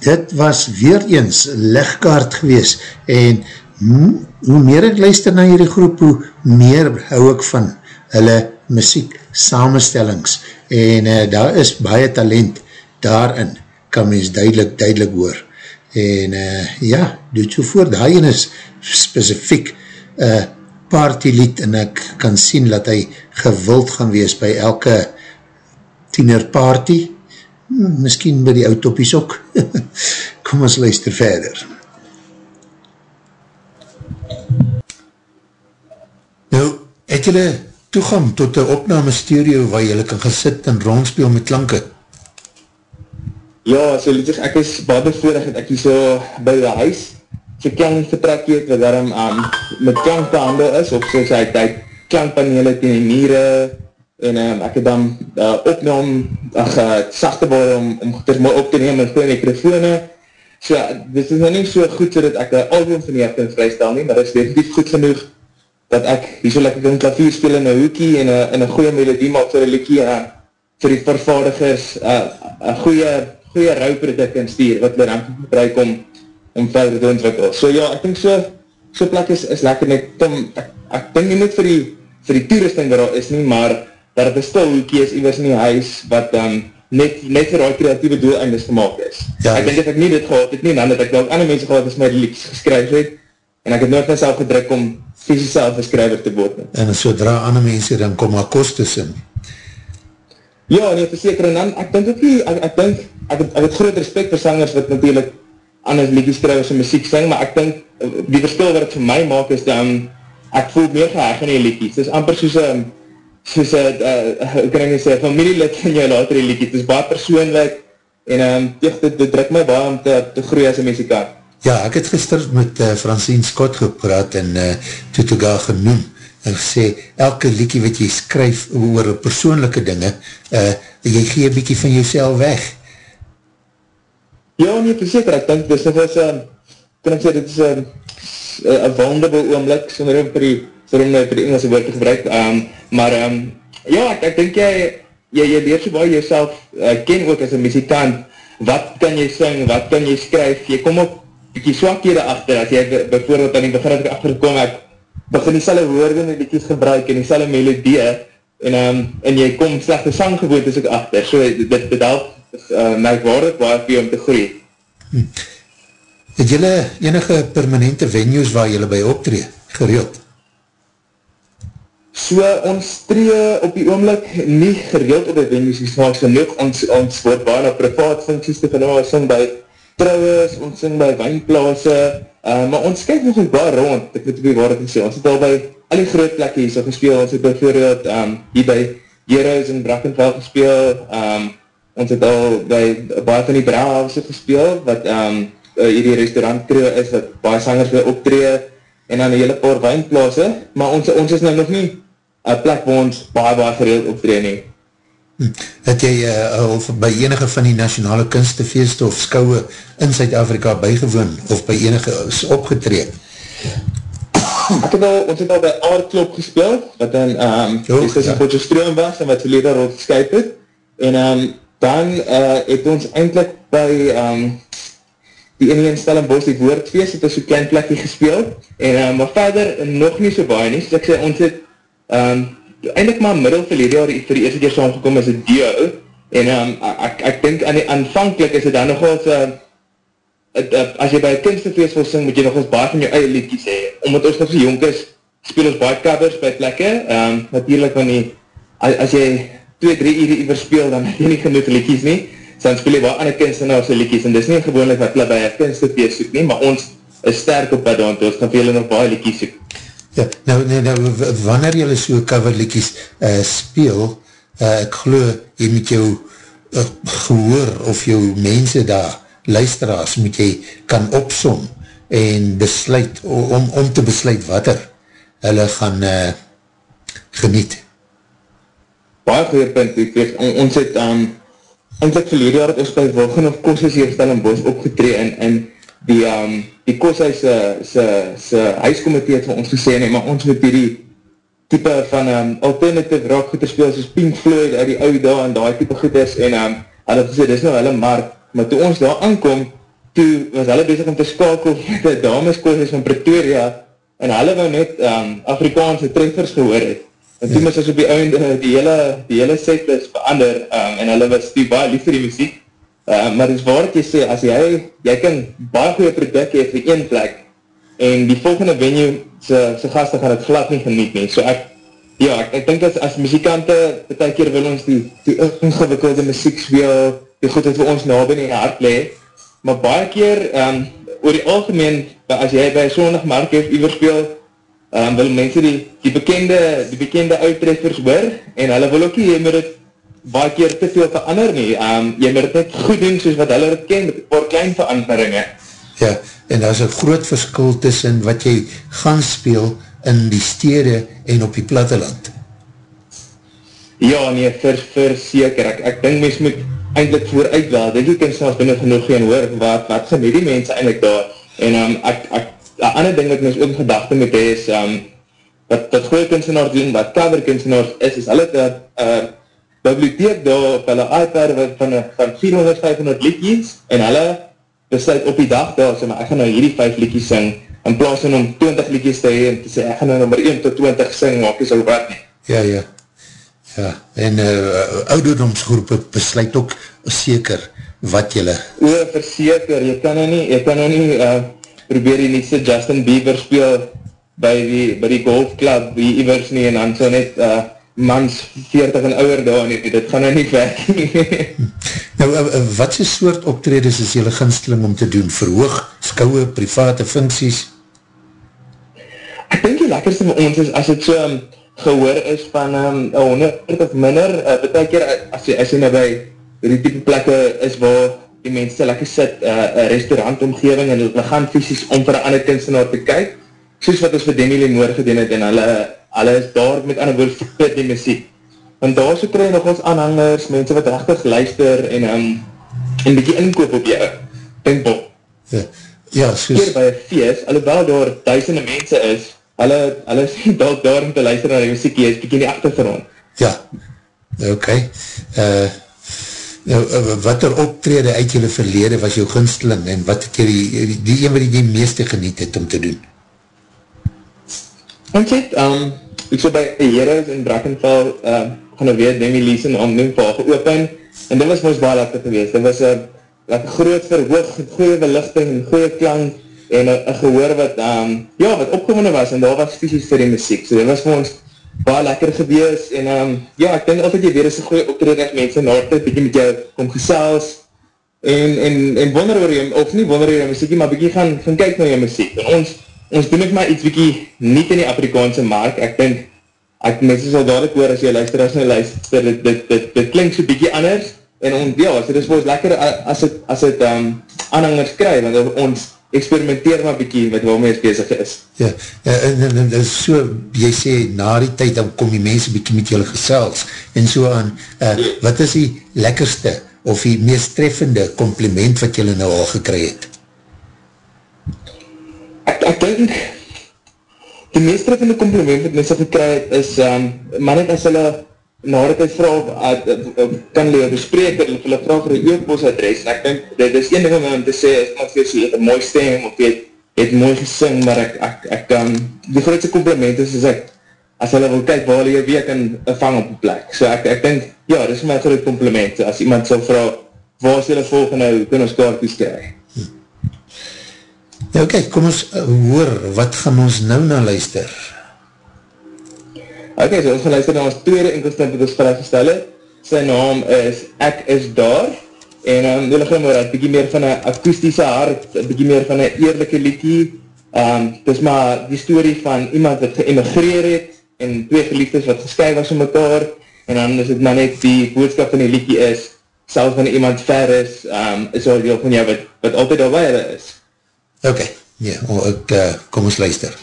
dit was weer eens legkaart gewees en hoe meer ek luister na hierdie groep, hoe meer hou ek van hulle muziek samenstellings en uh, daar is baie talent daarin, kan mens duidelik, duidelik hoor. En uh, ja, doet so voor, daar is specifiek uh, partylied en ek kan sien dat hy gewild gaan wees by elke tienerparty, Hmm, miskien by die autopies ook. *laughs* Kom ons luister verder. Nou, het jylle toegang tot die opname stereo waar jylle kan gesit en rondspeel met klanke? Ja, so Ludwig, ek is baie bevoorig dat ek hier so by die huis so klank vertrek het, wat daarom um, met klank behandel is, of soos hy tyd klankpanele teen die mire, en um, ek het dan uh, opnam, ach, uh, sachte bal om, om dit maar op te neem met goeie mikrofone, so, dit is nou nie so goed so dat ek een album van die kan vrystel nie, maar dit is definitief goed genoeg, dat ek hier so lekker kan klavier speel in een hoekie, en een goeie melodie maak vir een liekie, en vir die vervaardigers, een goeie, goeie rouwproduct in stuur, wat hulle dan gebruik om, om verder te ontwikkel. So ja, ek denk so, so plek is, is lekker net, Tom, ek, ek denk nie net vir die, vir die toerusting waar is nie, maar dat het een stil hoekie is, iwers in die huis, wat dan net, net vir die creatieve doeleindes gemaakt is. Ja, ek denk dat ek nie dit gehad het nie, dan dat ek wel ander mense gehad is my liedjes geskryf het, en ek het nooit myself gedruk om fysisk self een skryver te word. nie. En sodra ander mense dan kom maar kostes in. Ja, nee, verseker, en dan, ek dink ook nie, ek, ek dink, ek, het- ek het groot respect vir sangers wat natuurlijk anders liedjeskrywers en muziek sing, maar ek dink, eh, die verskil wat het vir my maak is dan, ek voel meer geheg in die liedjes. Het is amper soos een, soos een, uh, hoe kan ek nie sê, familielid van jou later die liedjes. Het is baie persoonlijk, en um, dit, dit, dit druk my baie om te, te groei as een muzikant. Ja, ek het gister met uh, Francine Scott gepraat en uh, toe toe daar genoem en gesê, elke liekie wat jy skryf oor persoonlijke dinge, uh, jy gee een bykie van jouself weg. Ja, nee, verseker, ek dink, dis nog eens, um, kan ek sê, dit is een, een vulnerable oomlik, sonder om vir die, sonder om nou vir die Engelse woord te gebruik, um, maar, um, ja, ek, ek dink jy, jy, jy leer so baie jouself uh, ken ook as een muzikant, wat kan jy sing, wat kan jy skryf, jy kom op bietjie swakhede agter as jy b- byvoorbeeld aan die begin het ek agtergekom ek begin dieselfde woorde in die liedjies gebruik en dieselfde melodie en um, en jy kom slegte sanggewoontes ook agter. So dit dit help uh, merkwaardig baie vir jou om te groei. Het jylle enige permanente venues waar jylle by optree, gereeld? So ons tree op die oomlik nie gereeld op die venues die snaaks genoeg, ons, ons word baie na privaat funksies te genoem, ons sing by trouwens, ons sing by wijnplaase, uh, maar ons kyk nog eens baie rond, ek moet die waarheid sê, ons het al by al die groot plekke hier so gespeel, ons het bijvoorbeeld um, hier by Heroes in Brackenfell gespeel, um, ons het al by baie van die Brouwhouse gespeel, wat um, uh, hier die restaurant kreo is, wat baie sangers wil optree, en dan een hele paar wijnplaase, maar ons, ons is nou nog nie een plek waar ons baie baie gereeld optree nie. Het jy uh, al by enige van die nationale kunstefeest of skouwe in Zuid-Afrika bygewoon of by enige is opgetree? Ek het al, ons het al by Aardklop gespeel, wat in um, Jo, die sissie ja. Potjefstroom was, en wat verlede rol geskyp het. En um, dan uh, het ons eindelijk by um, die ene in Stellenbosch, die Woordfeest, het ons so klein plekje gespeel. En, um, maar verder nog nie so baie nie, soos ek sê, ons het um, eindelijk maar middel verlede jaar vir die eerste keer saamgekom as een duo. En um, ek, ek denk aan die aanvankelijk is het dan nogal so, het, het, as jy by een kunstefeest wil sing, moet jy nog ons baie van jou eie liedjes hê. Omdat ons nog so jonk is, speel ons baie covers by plekke. Um, natuurlijk van die, as, as jy 2, 3 uur iwer speel, dan het jy nie genoeg liedjes nie. So dan speel jy baie ander kunstenaars liedjes. En dis nie gewoonlik wat hulle by een kunstefeest soek nie, maar ons is sterk op pad aan, ons gaan vir julle nog baie liedjes soek. Ja, nou, nou, nou wanneer jylle so coverlikies uh, speel, uh, ek glo, jy moet jou uh, gehoor of jou mense daar, luisteraars, moet jy kan opsom en besluit, om, om te besluit wat er hulle gaan uh, geniet. Baie goeie punt, ek weet, on, ons het, um, eindelijk verlede jaar het ons by Wilgen of Koshuis hier Stellenbosch opgetree en, en die, um, die Koshuis se, se, se huiskomitee het vir ons gesê, nee, maar ons moet hierdie type van um, alternative rock goede speel, soos Pink Floyd uit die oude daar en die type goed is, en um, hulle het gesê, dis nou hulle mark, maar toe ons daar aankom, toe was hulle bezig om te skakel *laughs* met die dameskoshuis van Pretoria, en hulle wou net um, Afrikaanse treffers gehoor het, en toe moes ons op die oude die hele, die hele setlist verander, um, en hulle was die baie lief vir die muziek, uh, maar dis waar wat jy sê, as jy, jy kan baie goeie product hee vir een plek, en die volgende venue se, se gasten gaan het glad nie geniet nie, so ek, ja, ek, ek dink as, as muzikante, betek keer wil ons die, die ingewikkelde muziek speel, die goed het vir ons na binnen in die hart lee, maar baie keer, um, oor die algemeen, as jy by sondagmark heeft iwer speel, um, wil mense die, die bekende, die bekende uittreffers hoor, en hulle wil ook nie, jy moet het baie keer te veel verander nie, um, jy moet het net goed doen soos wat hulle het ken, met een paar klein veranderinge. Ja, en daar is een groot verskil tussen wat jy gaan speel in die stede en op die platteland. Ja, nee, vir, vir seker, ek, ek dink mens moet eindelijk vooruit wel, denk ek kan selfs binnen genoeg gaan hoor, wat, wat geniet die mense eindelijk daar, en um, ek, ek, een ander ding wat mens ook in gedachte moet hee is, um, wat, wat goeie kunstenaars doen, wat cover kunstenaars is, is hulle het uh, bibliotheek daar op hulle iPad van, van 400, 500 liedjes, en hulle besluit op die dag daar, sê maar, ek gaan nou hierdie 5 liedjes sing, in plaas van om 20 liedjes te hee, en te sê, ek gaan nou nummer 1 tot 20 sing, maak jy so wat nie. Ja, ja. Ja, en uh, ouderdomsgroepe besluit ook seker wat jylle... O, verseker, jy kan nou nie, jy kan nou nie, uh, probeer jy nie so Justin Bieber speel by die, by die golfclub, die iwers nie, en dan so net uh, mans 40 en ouder daar nie, dit gaan nou nie werk nie. *laughs* Nou, uh, uh, wat is soort optredes is jylle ginsteling om te doen? Verhoog, skouwe, private funksies? Ek dink die lekkerste vir ons is, as het so um, gehoor is van um, 100 of minder, uh, betek keer, as jy, as jy nou by die type plekke is waar die mense lekker sit, uh, restaurantomgeving, en hulle gaan fysisk om vir een ander kunstenaar te kyk, soos wat ons vir Demi Lenoir gedoen het, en hulle, hulle is daar met ander woord vir die muziek. En daar so krijg nog ons aanhangers, mense wat rechtig luister, en um, een bykie inkoop op jou, pinkpop. Ja, ja soos... Keer by een feest, alhoewel daar duisende mense is, hulle, hulle is nie dalk daar om te luister na die muziek, jy is bykie in die achtergrond. Ja. Okay. Uh, Nou, uh, wat er optrede uit jylle verlede was jou gunsteling en wat het jy die, die een wat jy die meeste geniet het om te doen? Ek het, um, ek so by Heroes in Brackenfell, uh, gaan er weer Demi Leeson om noem vir geopen, en dit was ons baie lekker geweest. Dit was een like, groot verhoog, goeie belichting, goeie klank, en een gehoor wat, um, ja, wat opgewonnen was, en daar was fysisk vir die muziek. So dit was vir ons baie lekker gewees, en um, ja, ek denk altyd jy weer is een goeie optreden, as mense na altijd bykie met jou kom gesels, en, en, en wonder oor jou, of nie wonder oor jou muziek, maar bykie gaan, gaan kyk na jou muziek, en ons, ons doen ek maar iets bykie niet in die Afrikaanse mark, ek denk, ek mense sal dadelijk hoor, as jy luister, as jy luister, dit, dit, dit, dit klink so bykie anders, en ons, ja, so dit is ons lekker, as het, as het um, aanhangers krijg, want ons, experimenteer maar bykie met waarmee ons bezig is. Ja, en, en, en, en so, jy sê, na die tyd, dan kom die mense bykie met julle gesels, en so aan, uh, wat is die lekkerste, of die meest treffende compliment wat julle nou al gekry het? Ek, denk, die meest treffende compliment wat mense gekry het, is, um, maar net as hulle, na die tijd vraag, uh, kan hulle bespreek, hulle, hulle vraag vir die e-postadres, en ek denk, dit is een ding om te sê, is vir jy het een mooi stem, of jy het, het mooi gesing, maar ek, ek, ek kan, die grootste compliment is, is ek, as hulle wil kyk, waar hulle jy weer kan vang op die plek, so ek, ek denk, ja, dit is my groot compliment, as iemand sal vraag, waar is julle volgende, hoe kan ons kaartjes krijg? Oké, okay, kom ons uh, hoor, wat gaan ons nou na luister? Ok, so ons gaan luister na ons tweede enkelstand wat ons vraag gestel het. Sy naam is Ek is daar. En um, ek gaan maar een bykie meer van een akoestische hart, een bykie meer van een eerlijke liedje. Um, het is maar die story van iemand wat geëmigreer het en twee geliefdes wat gesky was om mekaar. En dan is het maar net die boodskap van die liedje is, selfs van iemand ver is, um, is al deel van jou wat, wat altyd al weile is. Ok, ja, ek, uh, kom ons luister.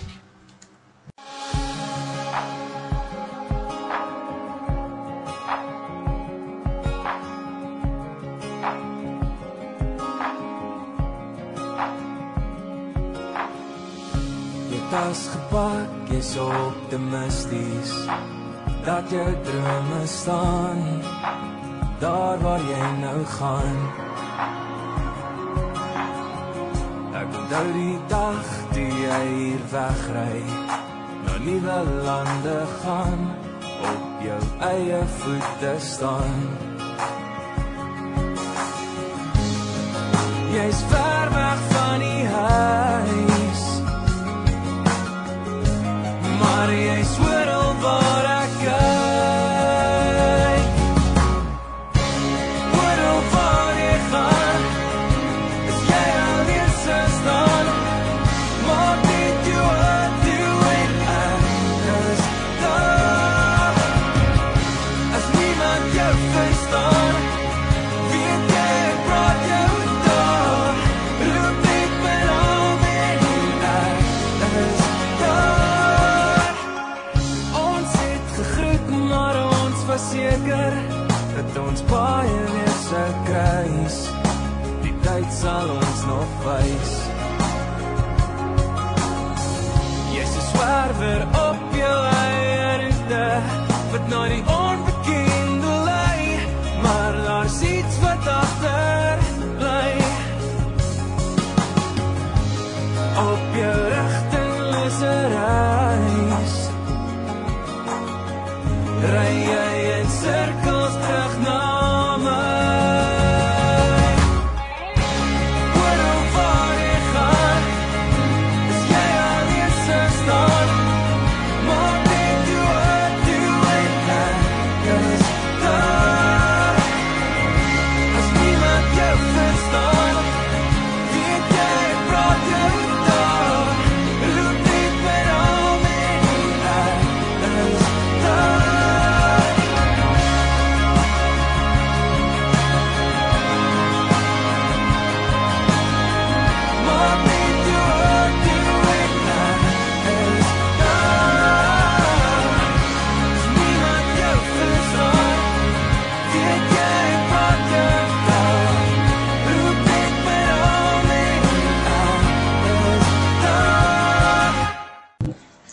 tas gepak, jy's optimisties Dat jou drome staan Daar waar jy nou gaan onthou die dag die jy hier wegry Na nieuwe lande gaan Op jou eie voete staan. Jy's ver weg van die huis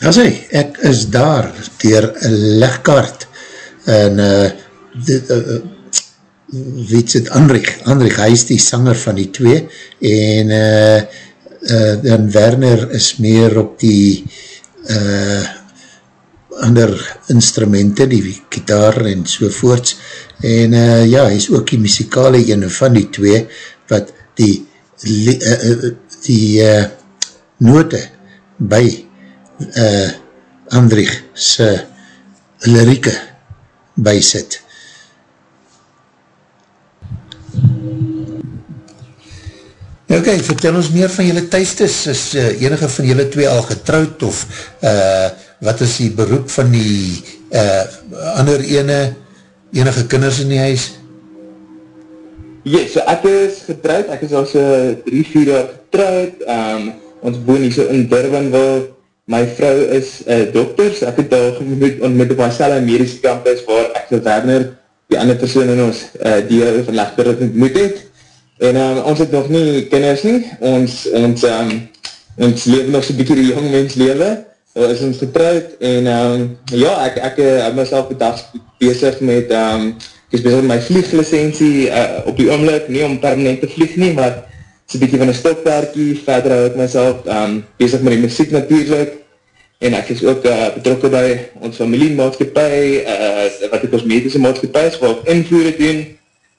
Ja sê, ek is daar, dier legkaart, en uh, dit, uh, wie het, Andrich, Andrich, hy is die sanger van die twee, en uh, uh, dan Werner is meer op die uh, ander instrumenten, die gitaar en sovoorts, en uh, ja, hy is ook die muzikale ene van die twee, wat die uh, die uh, note by uh, Andrich se lirieke bysit. Ok, vertel ons meer van julle thuistes, is uh, enige van julle twee al getrouwd of uh, wat is die beroep van die uh, ander ene, enige kinders in die huis? Ja, yes, so ek is getrouwd, ek is al so drie, vier jaar getrouwd, um, ons woon hier so in Durbanville, my vrou is uh, dokter, so ek het al gemoet ontmoet op my selle medische campus, waar ek so Werner, die ander persoon in ons, uh, die van Legter het ontmoet het, En um, ons het nog nie kinders nie, ons, ons, um, ons leven nog so'n bykie die jong mens leven, so is ons getrouwd, en um, ja, ek, ek eh, heb myself bedags bezig met, um, ek is bezig met my vlieglicensie uh, op die oomlik, nie om permanent te vlieg nie, maar so'n bykie van een stokwerkie, verder hou ek myself um, bezig met die muziek natuurlijk, en ek is ook uh, betrokken by ons familiemaatschappij, uh, wat die kosmetische maatschappij is, wat ek invoer het doen,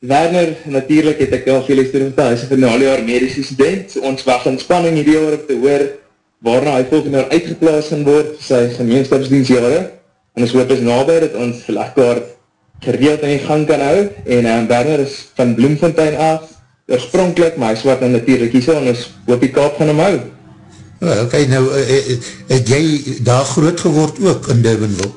Werner, natuurlijk het ek al veel student vertel, hy is een finale jaar medische student, ons wacht in spanning hierdie jaar op te hoor, waarna hy volgende jaar uitgeplaas gaan word, sy gemeenskapsdienstjare, en ons hoop is nabij dat ons gelagkaar gereeld in die gang kan hou, en um, Werner is van Bloemfontein af, oorspronkelijk, maar hy is wat nou natuurlijk hier so, en ons hoop die kaap gaan hom hou. Well, ok, nou, uh, het jy daar groot geword ook in Durbanville?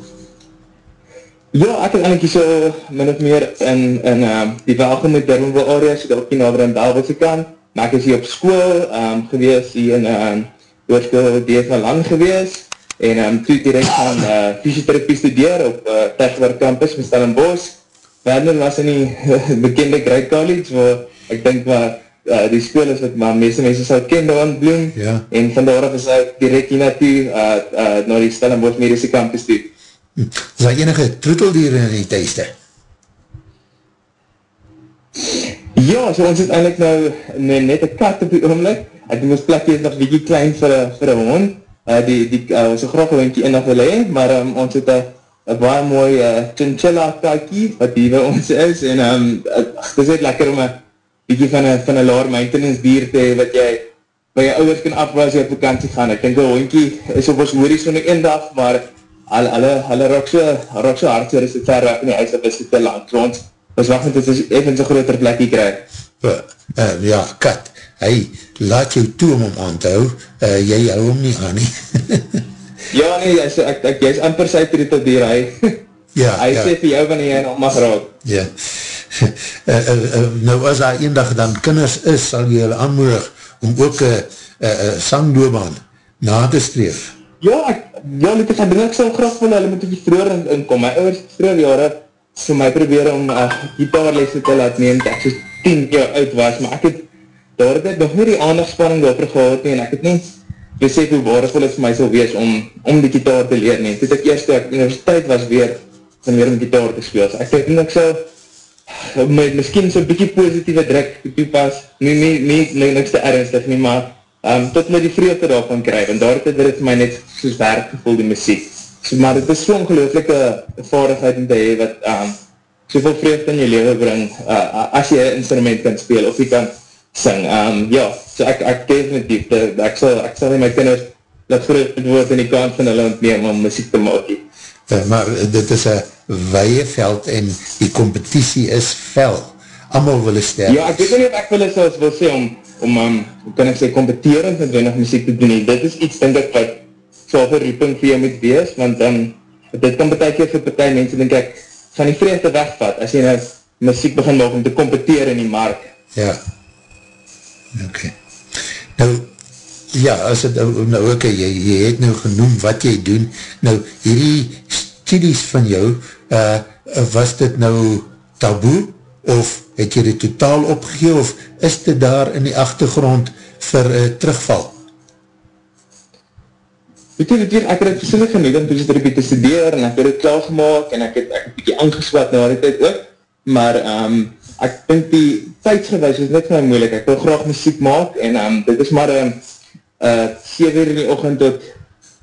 Ja, ek het eindelijk so min of meer in, in um, die welgemoed Durbanville area, so dat ek nie nader in Belvelse kan, maar ek is hier op school um, gewees, hier in um, doorskool DFA Lang gewees, en um, toe direct gaan uh, fysiotherapie studeer op uh, Techwer Campus met Stellenbosch. Werner was in die *laughs* bekende Grey College, waar ek denk waar uh, die is wat maar meeste mense sal ken aan Bloem, ja. en vandaar af is ek direct hier naartoe, uh, uh, na die Stellenbosch Medische Campus toe. Is daar enige troeteldieren in die thuisde? Ja, so ons het eindelijk nou net een kat op die oomlik. Ek ons plekje is nog bietje klein vir een hond. Uh, die, die, uh, ons een hondje in nog wil hee, maar um, ons het een baie mooi uh, chinchilla kakkie, wat die by ons is. En um, het is net lekker om een bietje van een, van een laar maintenance dier te hee, wat jy by jou ouders kan afwas op vakantie gaan. Ek denk een hondje is op ons horizon een dag, maar hulle, hulle, hulle raak so, raak so hard, so is het ver weg in die huis, dat is het te lang. So ons, ons wacht met het even so groter plekje krijg. Uh, uh, ja, kat, hy laat jou toe om om aan te hou, uh, jy hou hom nie aan nie. *laughs* ja, nee, jy is, ek, ek, jy is amper sy dier, hy, ja, *laughs* hy ja. sê vir jou wanneer jy nog mag raak. Ja, uh, uh, uh, nou as daar een dag dan kinders is, sal jy hulle aanmoedig om ook een uh, uh, sangdoobaan na te streef. Ja, ek, ja, ek gaan doen, ek sal graag wil, hulle moet een vroeger in, inkom. My ouders vroeger jare, so my probeer om uh, gitaarlese te laat neem, ek so 10 jaar oud was, maar ek het daar het nog nie die aandachtspanning daarvoor gehad nie, en ek het nie besef hoe waardevol het vir my sal wees om, om die gitaar te leer nie. Toen ek eerst toe ek universiteit was weer, om weer om gitaar te speel. So ek denk, ek sal met miskien so'n bykie positieve druk toepas, nie, nie, nie, nie, niks te ernstig nie, maar um, tot my die vreugde daarvan krijg, en daar het dit my net soos werk gevoel die muziek. So, maar het is so'n gelooflike vaardigheid om te hee, wat um, soveel vreugde in je leven bring, uh, as jy een instrument kan speel, of jy kan sing. Um, ja, so ek, ek definitief, de, ek sal, ek sal my kinders dat groot word in die kant van hulle ontneem om muziek te maak. Uh, maar dit is een weie veld en die competitie is fel. Amal wil sterk. Ja, ek weet nie ek wil, is, wil sê om om, um, hoe kan ek sê, competerend met weinig muziek te doen. Dit is iets, denk ek, wat so verrieping vir jou moet wees, want um, dit kan betek keer vir partij mense, denk ek, van die vreugde wegvat, as jy nou muziek begin maak om te competeer in die mark. Ja. Ok. Nou, ja, as het nou, nou ok, jy, jy het nou genoem wat jy doen, nou, hierdie studies van jou, uh, was dit nou taboe, of het jy dit totaal opgegee, of is dit daar in die achtergrond vir uh, terugval? Weet jy, weet jy, ek het het versinnig geniet om fysiotherapie te studeer, en ek het het klaargemaak, en ek het, ek het bykie aangeswat na die tijd ook, maar um, ek dink die tijdsgewijs is net vir my moeilik, ek wil graag muziek maak, en um, dit is maar um, uh, 7 uur in die ochend tot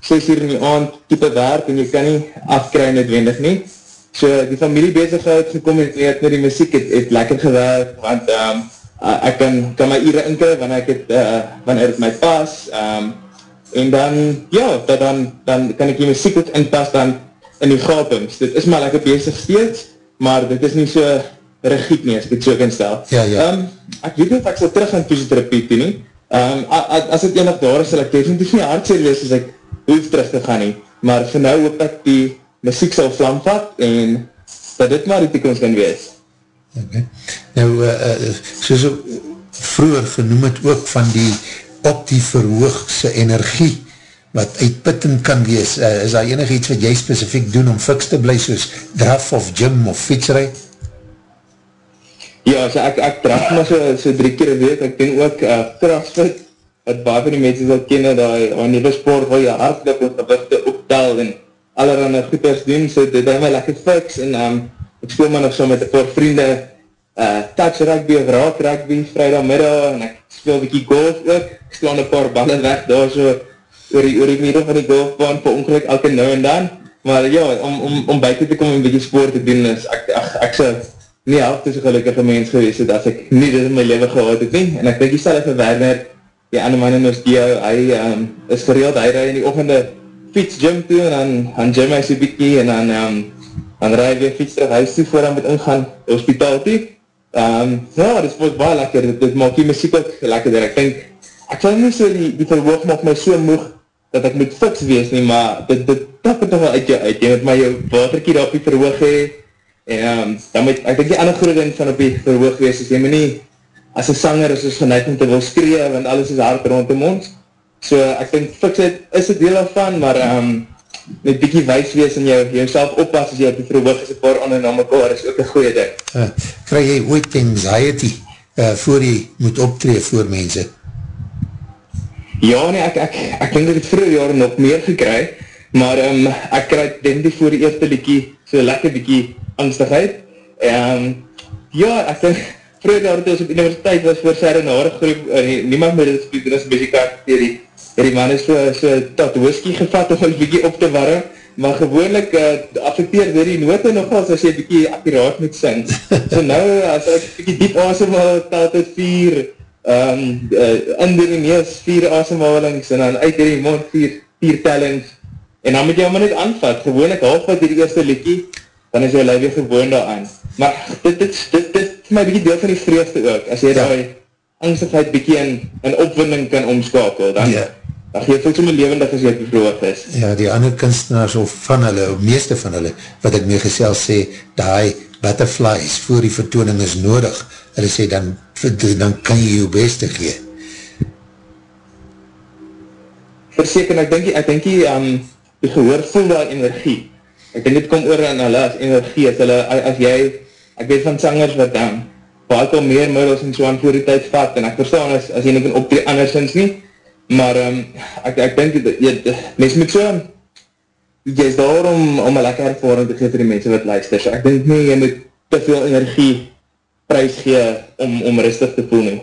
6 uur in die aand type werk, en jy kan nie afkry netwendig nie. So die familie bezigheid gekom het met die muziek, het, het lekker gewerk, want um, ek kan, kan my ure inke, wanneer ek het, uh, wanneer het my pas, um, en dan, ja, dan, dan kan ek die muziek ook inpas dan in die gapings. Dit is maar lekker bezig steeds, maar dit is nie so regiet nie, as ek het so kan stel. Ja, ja. Um, ek weet nie of ek sal terug aan fysiotherapie toe nie. Um, as het enig daar is, sal ek definitief nie hartseer wees as ek hoef terug te gaan nie. Maar vir nou hoop ek die muziek sal vlam vat en dat dit maar die toekomst kan wees. Okay. Nou, uh, uh, soos vroeger genoem het ook van die op die verhoogse energie wat uitputtend kan wees, uh, is daar enig iets wat jy specifiek doen om fiks te bly soos draf of gym of fietsrij? Ja, so ek, ek draf maar so, so drie keer een week, ek denk ook uh, crossfit, wat baie van die mense sal ken, dat hy nieuwe sport waar jy hardlik en gewichte optel en allerhande goeders doen, so dit is my lekker fix, en um, ek speel maar nog so met een paar vriende, uh, touch rugby of raak rugby, vrijdagmiddag, en ek speel bykie golf ook, ek slaan een paar ballen weg daar so, oor die, oor die middel van die golfbaan, vir ongeluk elke nou en dan, maar ja, om, om, om buiten te kom en bykie sport te doen, is ek, ek, ek, so nie helft is een gelukkige mens gewees het, as ek nie dit in my leven gehad het nie, en ek denk jy stel even Werner, die ander man in ons die, hy um, is gereeld, hy rij in die ochende fiets gym toe en dan, dan gym hy so bykie en dan, um, dan rij weer fiets terug huis toe voor hy moet ingaan, hospitaal toe. Um, ja, dit is baie lekker, dit, dit maak die muziek ook lekkerder. Ek denk, ek sal nie so die, die verhoog maak my so moeg dat ek moet fiks wees nie, maar dit, dit tap het nog wel uit jou uit. Jy moet my jou waterkie daar op die verhoog hee, en um, dan moet, ek denk die ander groe ding van op die verhoog wees, is jy moet nie, as een sanger is ons geneigd om te wil skree, want alles is hard rondom ons, So ek denk fiksheid is een deel daarvan, maar um, met bykie wijs wees en jou, jou self oppas as jy op die verhoog is, een paar ander na mekaar, is ook een goeie ding. Uh, krijg jy ooit anxiety uh, voor jy moet optree voor mense? Ja, nee, ek, ek, ek denk dat ek het vroeger jaren nog meer gekry, maar um, ek krijg denk die voor die eerste liekie, so lekker bykie angstigheid. Um, ja, ek denk, vroeger jaren toe ons op universiteit was voor serenare groep, uh, niemand meer is, er is een beetje kaart die man is so, so tot whisky gevat om een bykie op te warm, maar gewoonlik uh, affecteer dit die note nogals as jy bykie akkuraat moet sing. *laughs* So nou, as ek bykie diep asemhaal, tel dit vier, um, uh, in die neus vier asemhalings, en dan uit die mond vier, vier tellings, en dan moet jy maar net aanvat, gewoonlik half wat die eerste liekie, dan is lui weer gewoon daaraan. Maar dit, dit, dit, dit, dit is my bykie deel van die vreugde ook, as jy ja. die angstigheid bykie in, in opwinding kan omskakel, dan... Ja dan geef ek so my levendig as jy bevroeg is. Ja, die ander kunstenaars of van hulle, of meeste van hulle, wat ek mee gesel sê, die butterflies voor die vertooning is nodig, hulle sê, dan, dan kan jy jou beste gee. Verseker, ek denk, ek denk jy, um, die gehoor voel daar energie. Ek denk, dit kom oor aan hulle as energie, as hulle, as jy, ek weet van sangers wat dan, baat al meer middels en so aan voor die tijd vat, en ek verstaan as, as jy nie kan optree andersins nie, maar um, ek, ek denk, jy, mens moet so, jy is daar om, om een lekker ervaring te geef vir die mense wat luister, so ek denk nie, jy moet te veel energie prijs gee om, om rustig te voel nie.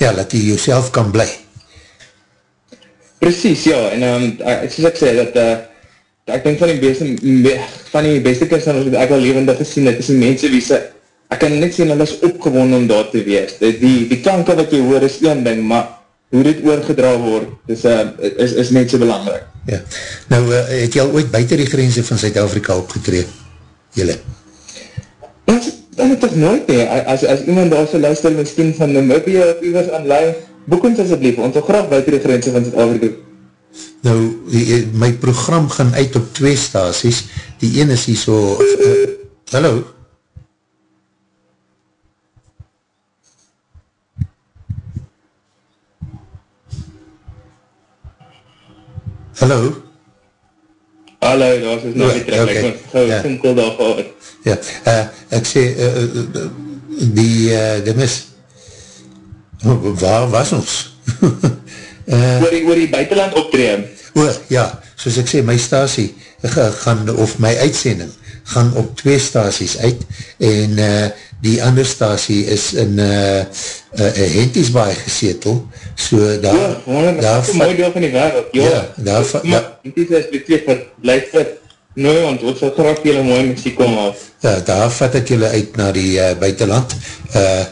Ja, dat jy jouself kan bly. Precies, ja, en um, soos ek sê, dat uh, ek denk van die beste, van die beste kunstenaars wat ek al levendig gesien het, is die mense wie se, ek kan net sê, hulle is opgewoon om daar te wees. Die, die, die klanke wat jy hoor is een ding, maar hoe dit oorgedra word, is, uh, is, is net so belangrijk. Ja. Nou, uh, het jy al ooit buiten die grense van Zuid-Afrika opgetreed? Julle? Dat, dat het toch nooit, nee. As, as iemand daar so luister, miskien van Namibia of u was online, boek ons asjeblief, ons wil graag buiten die grense van Zuid-Afrika. Nou, die, my program gaan uit op twee staties. Die ene is hier so... Uh, hallo? Hallo? Hallo, daar is nou die trek, ek moet gauw sinkel daar gehad. Ja, uh, ek sê, uh, die uh, ding is, waar was ons? *laughs* uh, oor, die, oor die buitenland optreem? Oor, ja, soos ek sê, my stasie gaan, of my uitsending, gaan op twee staties uit en uh, die ander stasie is in uh, uh, Hentisbaai gesetel, so daar... Ja, man, daar is een mooi deel van die wereld, ja. ja daar... Maar Hentis is betref wat blijft het nou, want ons sal graag jylle mooie muziek kom af. Ja, daar vat ek jylle uit na die uh, buitenland, uh,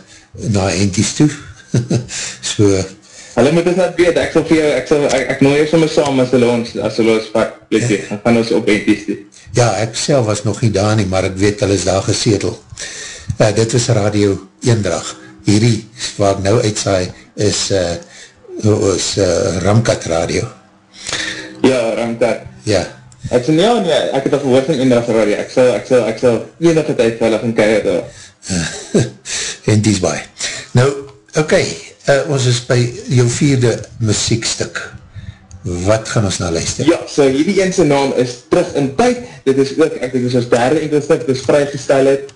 na Hentis toe. *laughs* so... Hulle moet ons net weet, ek sal vir jou, ek sal, ek, ek nooi jou soms saam as hulle ons, as hulle ons vat, weet jy, dan gaan ons op Hentis toe. Ja, ek self was nog nie daar nie, maar ek weet hulle is daar gesetel. Uh, dit is Radio Eendrag. Hierdie, waar ek nou uitsaai, is, uh, is uh, Ramkat Radio. Ja, Ramkat. Ja. Ek sê, ja, nee, ek het al gehoord van Eendrag Radio. Ek sal, ek sal, ek sal enige tijd gaan keir daar. *laughs* en die is baie. Nou, oké, okay, uh, ons is by jou vierde muziekstuk. Wat gaan ons nou luister? Ja, so hierdie eense naam is Terug in Tijd. Dit is ook, ek dit is ons derde enkele stuk, dit is vrygestel het.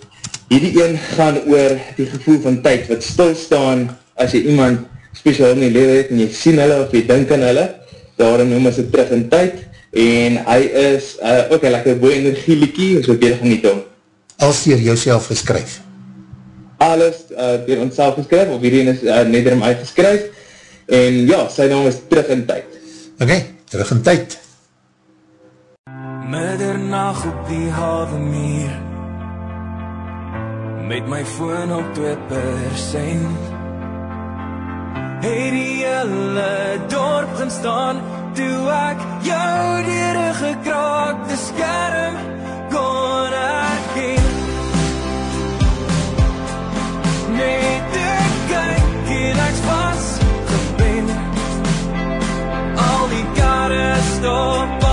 Hierdie een gaan oor die gevoel van tyd, wat stilstaan as jy iemand speciaal in die leven het, en jy sien hulle, of jy dink aan hulle, daarom noem ons het Terug in Tijd, en hy is uh, ook een lekker boe energieliekie, is ook beter geniet om. Als dier jouself geskryf? Alles uh, dier ons self geskryf, of hierdie is uh, neder om uitgeskryf, en ja, sy naam is Terug in Tijd. Oké, okay, terug in tyd. Middernacht op die hawe meer Met my phone op 2% Het die hele dorp gaan staan Toe ek jou dier gekraakte skerm kon Net ek kyk stop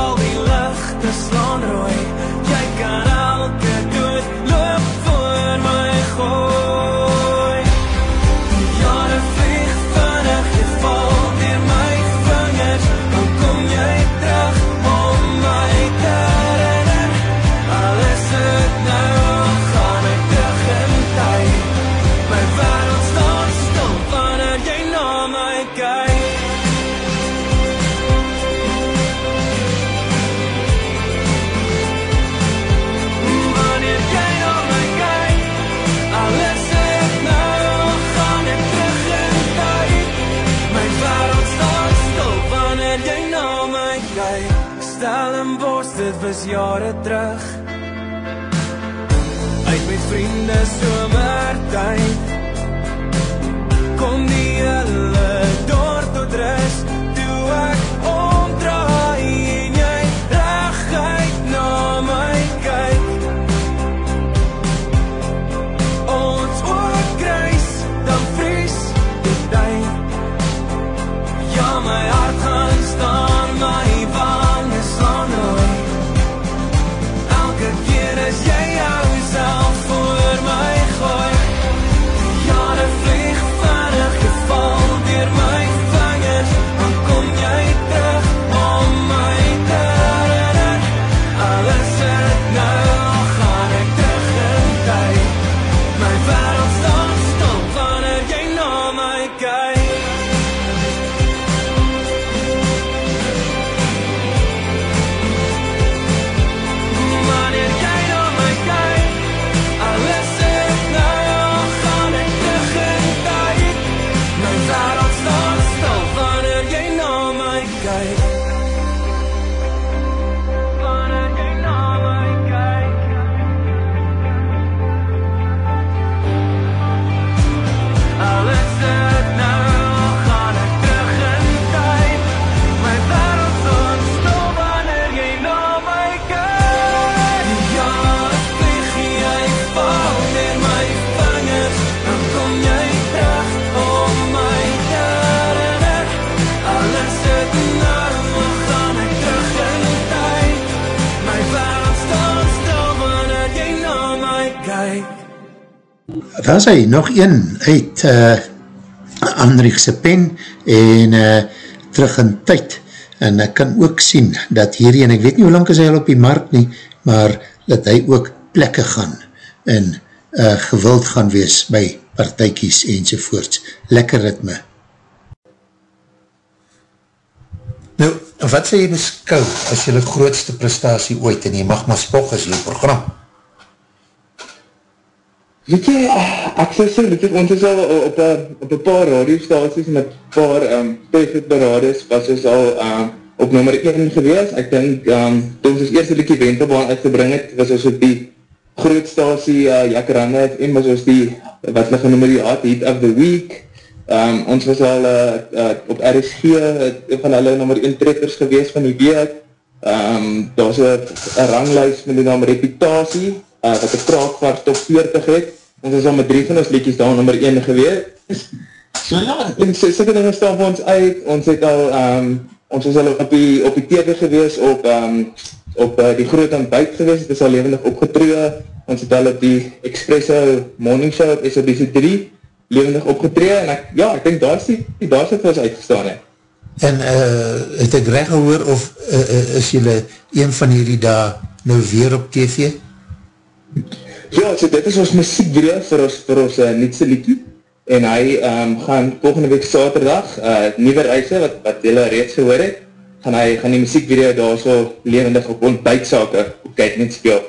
Is hy, nog een uit uh, Andriegse pen en uh, terug in tyd en ek kan ook sien dat hierdie, en ek weet nie hoe lang is hy al op die markt nie, maar dat hy ook plekke gaan en uh, gewild gaan wees by partijkies enzovoorts. Lekker ritme. Nou, wat sal jy beskou as jylle grootste prestatie ooit en jy mag maar spog as jy program? Weet jy, ek sê, weet jy, ons is al op een, op een paar radiostaties met paar um, radios, was ons al um, op nummer 1 gewees. Ek denk, um, toen ons eerste liekie Wentebaan uitgebring het, was ons op die grootstasie uh, Jacaranda FM, was ons die, wat liggen nummer die had, Heat of the Week. Um, ons was al uh, uh, op RSG, van hulle nummer 1 trekkers gewees van die week. Um, daar was een ranglijst met die naam Reputatie, uh, wat een kraakvaart top 40 het, ons is al met drie van ons liedjes daar nummer 1 gewees. So ja, en sikke dinge staan vir ons uit, ons het al, um, ons is al op die, op die TV gewees, op, um, op uh, die groot ontbijt gewees, het is al levendig opgetree, ons het al op die Expresso Morning Show op SLBC 3 levendig opgetree, en ek, ja, ek denk daar is die, daar is het vir ons uitgestaan, he. En uh, het ek recht gehoor, of uh, uh, is jylle een van hierdie daar nou weer op TV? Ja, so dit is ons muziekvideo vir ons, vir ons uh, nietste liedje. En hy um, gaan volgende week saterdag, uh, nieuwe reise, wat, wat jylle reeds gehoor het, gaan hy gaan die muziekvideo daar so levendig op ontbijtsake op kijk net speel.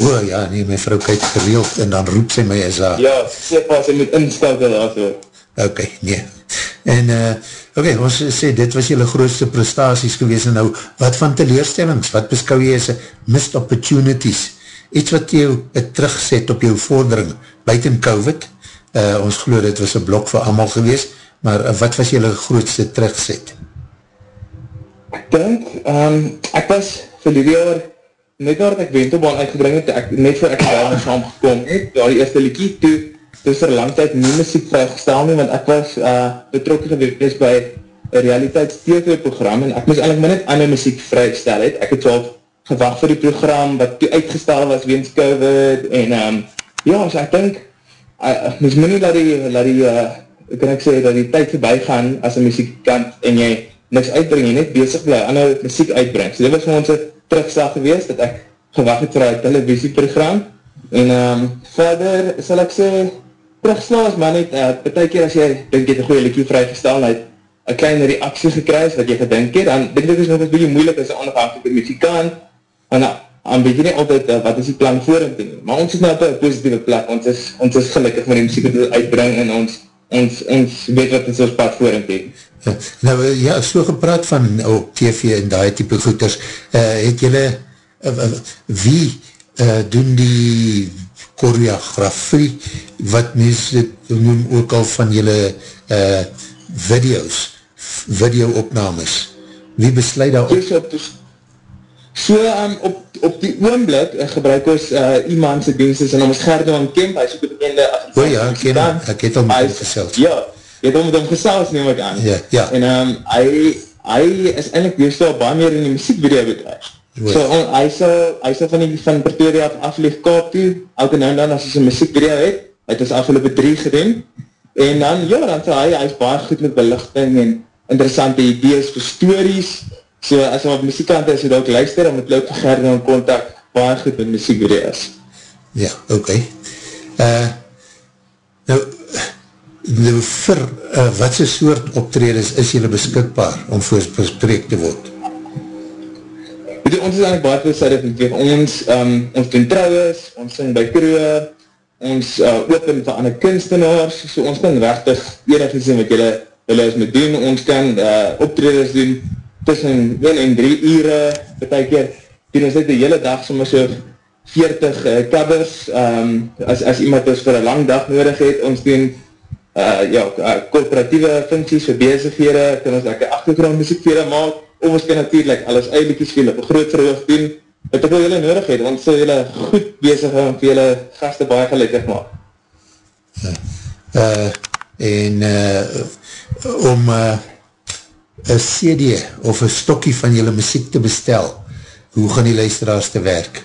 O oh, ja, nee, my vrou kyk gereeld en dan roep sy my is daar. Ja, sê pas, sy moet instelkel daar so. Ok, nee. En, uh, ok, ons sê, dit was jylle grootste prestaties gewees, en nou, wat van teleurstellings, wat beskou jy as missed opportunities, iets wat jou het terugzet op jou vordering buiten COVID, uh, ons geloof dit was een blok vir allemaal gewees, maar uh, wat was jylle grootste terugzet? Ek denk, um, ek was vir die jaar, net waar ek Wentelbaan uitgebring het, ek, net voor ek daar saam gekom het, daar die eerste liekie, toe, toe is er lang tijd nie muziek vrygestel nie, want ek was uh, betrokken gewees by een realiteits-TV-program, en ek moes eigenlijk maar net ander muziek vrygestel het, ek het so gewacht vir die program, wat toe uitgestel was weens COVID, en um, ja, so ek denk, uh, mis my nie laat die, laat die uh, kan ek sê, dat die tyd voorbij gaan, as een muziekant, en jy niks uitbring, jy net bezig blij, ander muziek uitbring, so dit was vir ons een terugstel gewees, dat ek gewacht het vir een televisieprogram, en um, verder sal ek sê, terugstel is maar net, uh, betek keer as jy, denk jy het een goeie liekie vrygestel, het een kleine reaksie gekruis, wat jy gedink het, dan denk ek is nog een beetje moeilik, as een onafhankelijke muziekant, en dan weet jy nie altyd uh, wat is die plan voor hem te doen. Maar ons is nou op een positieve plek, ons is, ons is gelukkig met die muziek uitbring en ons, ons, ons weet wat is ons pad voor hem te doen. Ja, nou ja, so gepraat van op TV en die type goeders, uh, het jylle, uh, wie uh, doen die choreografie, wat mens dit noem ook al van jylle uh, video's, video-opnames, wie besluit daar op? So, um, op, op die oomblik uh, gebruik ons uh, iemand sy dienst en ons Gerdon Kemp, hy is ook een bekende O ja, ek ken hem, ek het al met hom gesels. Ja, jy het al met hom gesels, neem ek aan. Ja, ja. En um, hy, hy is eindelijk eerst al baie meer in die muziekvideo bedrijf. So, on, hy sal, hy sal van die van Pretoria af afleeg kaap toe, elke nou en dan as hy sy muziekvideo het, hy het ons afgelopen drie gedoen, en dan, ja, dan sal hy, hy is baie goed met belichting en interessante idees vir stories, So as jy op muziekant is, jy dat ook luister, dan moet jy ook vir Gerde in contact waar goed met muziekvideo is. Ja, oké. Okay. Uh, nou, nou, vir uh, wat sy soort optreders is jy beskikbaar om voor bespreek te word? Weet jy, ons is eigenlijk baie veelzijdig, ons, um, ons doen trouwens, ons sing by kroe, ons uh, open vir ander kunstenaars, so ons kan rechtig enig sien wat jylle, jylle is met doen, ons kan uh, optreders doen, tussen 1 en 3 ure, betek keer, doen ons dit die hele dag, soms so 40 uh, covers, um, as, as iemand ons vir een lang dag nodig het, ons doen uh, ja, uh, corporatieve funksies vir bezighede, kan ons like achtergrond muziek vir maak, of ons kan natuurlijk alles eindelikies vir op een groot verhoog doen, wat ek wel jylle nodig het, want so jylle goed bezig en vir jylle gasten baie gelukkig maak. Uh, en uh, om uh, een CD of een stokkie van jylle muziek te bestel, hoe gaan die luisteraars te werk?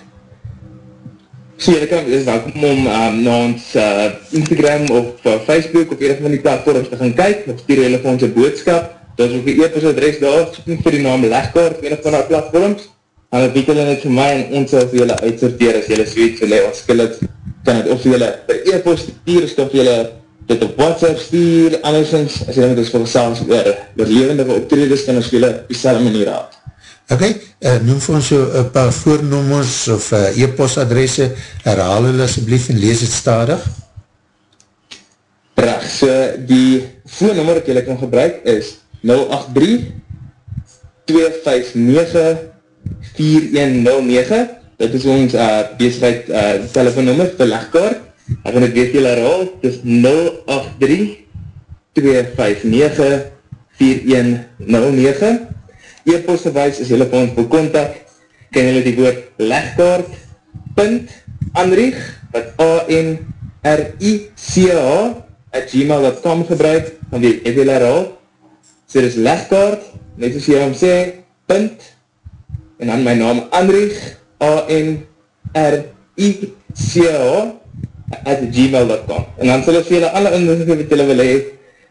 So jy kan, is welkom om um, na ons uh, Instagram of uh, Facebook of enige van die platforms te gaan kyk, of stuur jylle van ons boodskap, dat is ook die e-post adres daar, soek vir die naam Legkaart, enige van die platforms, en dat weet jylle net vir my, en ons sal vir jylle uitsorteer, as jylle zoiets wil, ons skil het, kan het of vir jylle per e-post stuur, of jylle dit op WhatsApp stuur, andersens, as jy met ons selfs oor, oor levendige optreders, kan ons julle op die selwe manier haal. Ok, uh, noem vir ons so een paar voornommers of uh, e-postadresse, herhaal hulle asjeblief en lees het stadig. Reg, so die voornummer wat julle kan gebruik is 083 259 4109 Dit is ons uh, bezigheid uh, telefoonnummer vir legkaart. Ek gaan het weet julle herhaal, dit is 083 259 4109 E-post verwijs is julle vir ons vir contact, ken julle die woord legkaart, punt, Anrich, wat A-N-R-I-C-H, at gmail.com gebruik, van die EVL herhaal. So dit is legkaart, net soos jy hom sê, punt, en dan my naam Andrich, A-N-R-I-C-H, at gmail.com. En dan sal ons vir julle alle inlichting wat julle wil hee,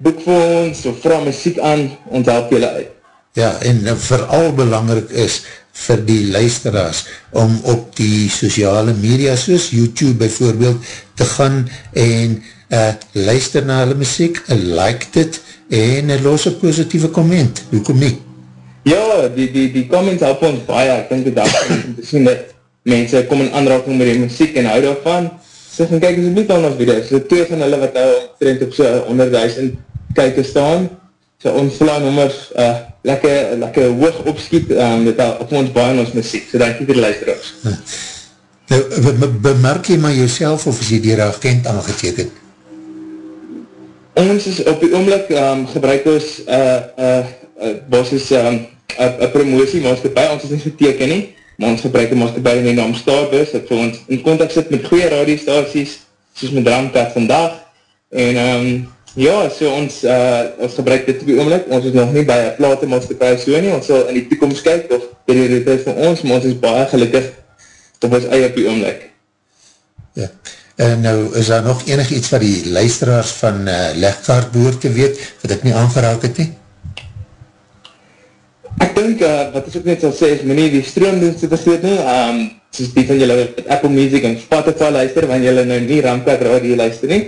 boek vir ons, of vraag muziek aan, ons help julle uit. Ja, en vooral belangrijk is vir die luisteraars om op die sociale media soos YouTube bijvoorbeeld te gaan en uh, luister na hulle muziek, like dit en los een positieve comment. Hoekom nie? Ja, die, die, die comments help ons baie, ek denk dat dat om te sien dat mense kom in aanraking met die muziek en hou daarvan. So gaan kyk asjeblief aan ons video's. So twee van hulle wat nou trend op so 100.000 kijkers staan. So ons vla nummers uh, lekker, lekker hoog opskiet, um, dit help op ons baie in ons muziek. So dankie vir die luisteraars. Nou, bemerk jy maar jyself of is jy dier agent aangeteken? Ons is op die oomlik um, gebruik ons uh, uh, uh, basis um, een promotie maatschappij, ons is nie geteken nie, ons gebruik een maatschappij in die naam Starbus, dat vir ons in contact sit met goeie radiostaties, soos met Dramkat vandag, en um, ja, so ons, uh, ons gebruik dit op die oomlik, ons is nog nie by een plate maatschappij so nie, ons sal in die toekomst kyk, of prioriteit van ons, maar ons is baie gelukkig op ons eie op die oomlik. Ja, En nou, is daar nog enig iets wat die luisteraars van uh, Legkaart behoor te weet, wat ek nie aangeraak het nie? Ek dink, uh, wat is ook net sal sê, is meneer die stroomdienst te vergeet nie, um, soos die van julle Apple Music en Spotify luister, wanneer julle nou nie Ramkat radio luister nie,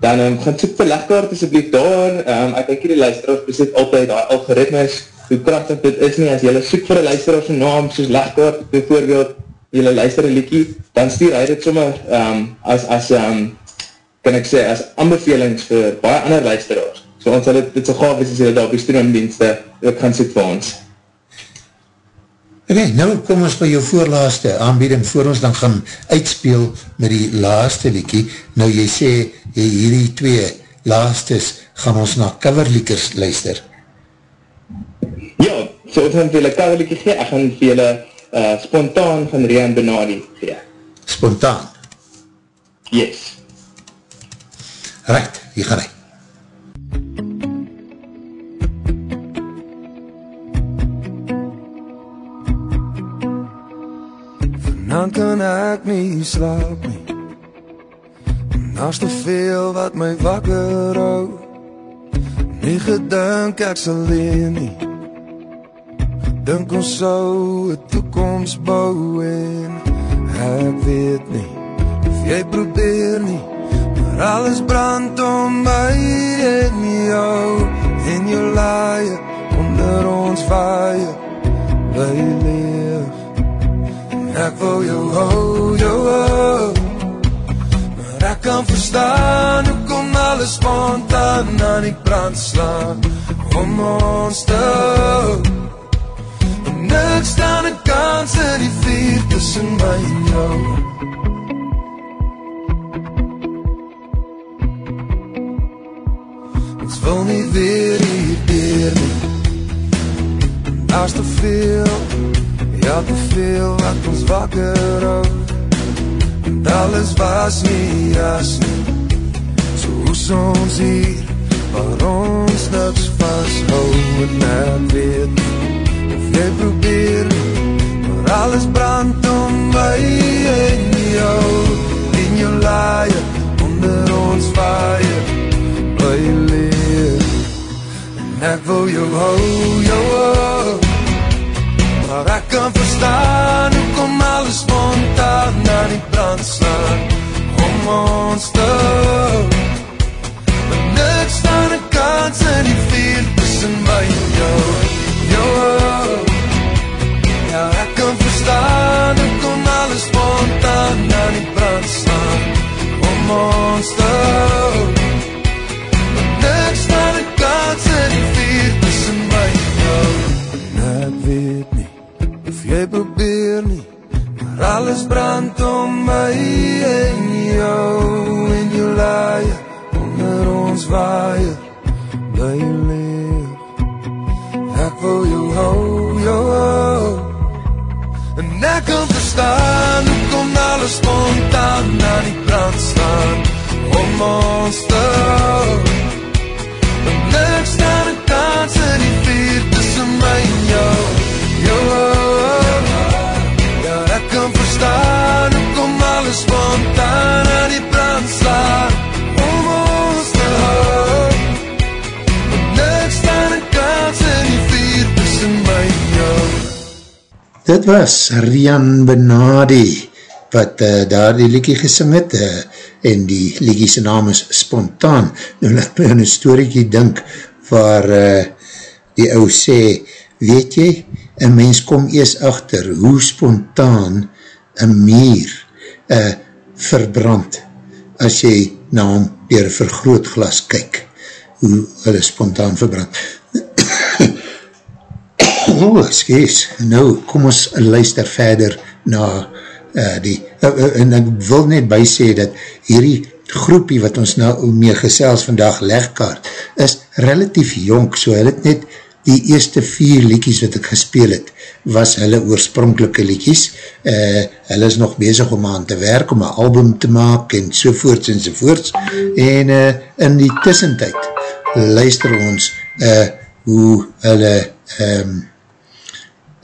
dan um, gaan soek vir Legkaart asjeblief daar, um, ek denk die luisteraars besit altyd die algoritmes, hoe krachtig dit is nie, as julle soek vir een luisteraars naam, soos Legkaart, bijvoorbeeld, jylle luister een liekie, dan stuur hy dit sommer um, as, as um, kan ek sê, as aanbevelings vir baie ander luisteraars. So ons sal dit, dit so gaaf is as jylle daar op die stroomdienste ook gaan soek vir ons. Ok, nou kom ons by jou voorlaaste aanbieding, voor ons dan gaan uitspeel met die laaste liekie. Nou jy sê, jy hierdie twee laastes gaan ons na coverliekers luister. Ja, so ons gaan vir jylle coverliekie gee, ek gaan vir jylle uh, spontaan van Rian Benadi gee. Spontaan? Yes. Right, hier gaan hy. Vanavond kan ek nie slaap nie Naast te veel wat my wakker hou Nie gedink ek sal leen nie Dink ons sou een toekomst bou en ek weet nie of jy probeer nie Maar alles brand om my en jou. En jou laie onder ons vaie Bly leef en ek wil jou hou, jou hou. Maar ek kan verstaan hoe kom alles spontaan aan die brand slaan. Om ons te hou. Niks staan een kans in die vier tussen my en jou. Ons wil nie weer hier weer nie. Daar is te veel, ja te veel wat ons wakker hou. En alles was nie jas nie. So hoes ons hier, waar ons niks vasthou en ek weet nie jy probeer Maar alles brand om my en jou. En jou laie onder ons vaie Bly leer. En ek wil jou hou, jou Maar ek kan verstaan hoe kom alles spontaan na die brand slaan om ons te hou. Maar niks staan een kans in die vier tussen my en jou, jou hou. Ja, ek kan verstaan hoe kom alles spontaan na die brand slaan om ons te hou. My en jou. En jou laai onder ons waaier Bly jy leef Ek wil jou hou, jou hou En ek kan verstaan Hoe kom alles spontaan Na die brand staan Om ons te hou Dit was Rian Benadi wat uh, daar die liekie gesing het uh, en die liekie sy naam is Spontaan. Nou laat my aan een storiekie dink waar uh, die ou sê, weet jy, een mens kom ees achter hoe spontaan een mier uh, verbrand as jy na hom dier vergrootglas kyk hoe hulle spontaan verbrand. Oh, skies, nou kom ons luister verder na uh, die, uh, uh, en ek wil net by sê dat hierdie groepie wat ons nou mee gesels vandag legkaart, is relatief jonk, so hulle het net die eerste vier liekies wat ek gespeel het, was hulle oorspronkelike liekies, uh, hulle is nog bezig om aan te werk, om een album te maak, en sovoorts en sovoorts, en uh, in die tussentijd luister ons uh, hoe hulle um,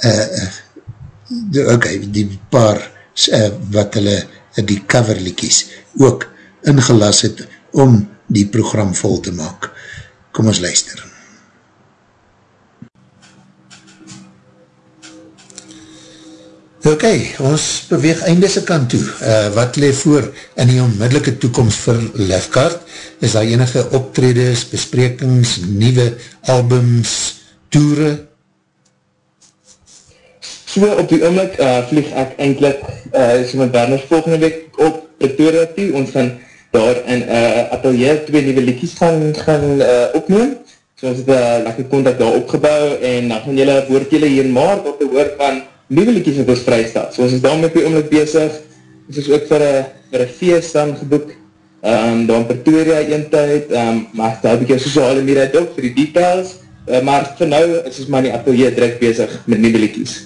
uh, ok, die paar uh, wat hulle uh, die coverlikies ook ingelas het om die program vol te maak. Kom ons luister. Ok, ons beweeg eindese kant toe. Uh, wat leef voor in die onmiddellike toekomst vir Lefkaart? Is daar enige optredes, besprekings, nieuwe albums, toere, So op die oomlik uh, vlieg ek eindelijk uh, so met Berners volgende week op Pretoria toe. Ons gaan daar in uh, atelier twee nieuwe liedjes gaan, gaan uh, opneem. So ons het uh, lekker contact daar opgebouw en dan gaan jylle woord jylle hier in maart op te hoor van nieuwe liedjes wat ons vrystel. So ons is daar met die oomlik bezig. Ons is ook vir een feest dan geboek. Um, daar in Pretoria een tyd, um, maar daar heb ek jou sociale media ook vir die details. Uh, maar vir nou is ons maar in die atelier direct bezig met nieuwe liedjes.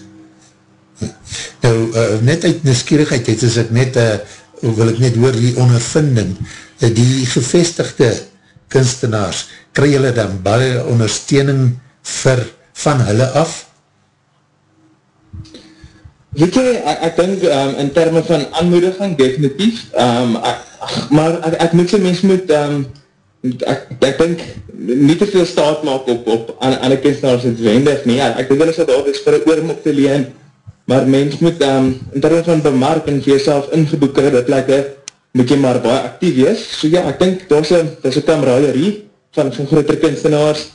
Nou, uh, net uit nieuwsgierigheid het, is ek net, uh, wil ek net hoor die ondervinding, uh, die gevestigde kunstenaars, kry julle dan baie ondersteuning vir, van hulle af? Weet jy, ek, ek denk um, in termen van aanmoediging, definitief, um, ek, maar ek, ek moet so mens moet, um, ek, ek denk, nie te veel staat maak op, op aan, aan die kunstenaars het wendig nie, ek, ek denk dat is dat al is vir een oorm op te leen, maar mens moet um, in termen van bemark en vir jyself ingeboeken, dat lekker, moet jy maar baie actief wees. So ja, ek denk, daar is een kameraderie van, van groter kunstenaars,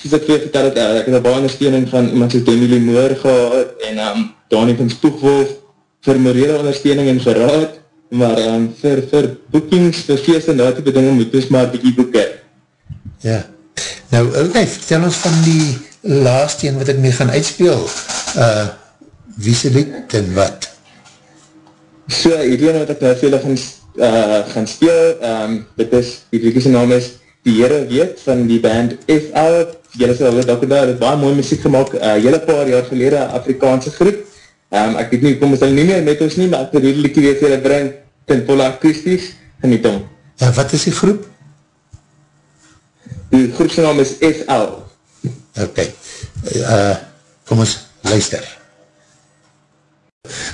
soos ek vir vertel het, ek een baie ondersteuning van iemand soos Demi Limoor gehad, en um, Dani van Spoegwolf, vir morele ondersteuning en verraad, maar um, vir, vir boekings, vir feest en dat type dinge moet ons maar bykie boeken. Ja, nou, oké, vertel ons van die laatste een wat ek mee gaan uitspeel. Uh, wie se lied en wat? So, hierdie wat ek nou vir julle gaan, uh, gaan speel, um, dit is, die liedje naam is Die Heere Weet van die band FL, julle sal weet ook daar, het baie mooi muziek gemaakt, uh, julle paar jaar gelede, Afrikaanse groep, um, ek weet nie, kom ons al nie meer met ons nie, maar ek wil hierdie liedje weer vir julle bring, ten volle akoestisch, geniet om. Uh, wat is die groep? Die groepse naam is FL. Ok, uh, kom ons luister.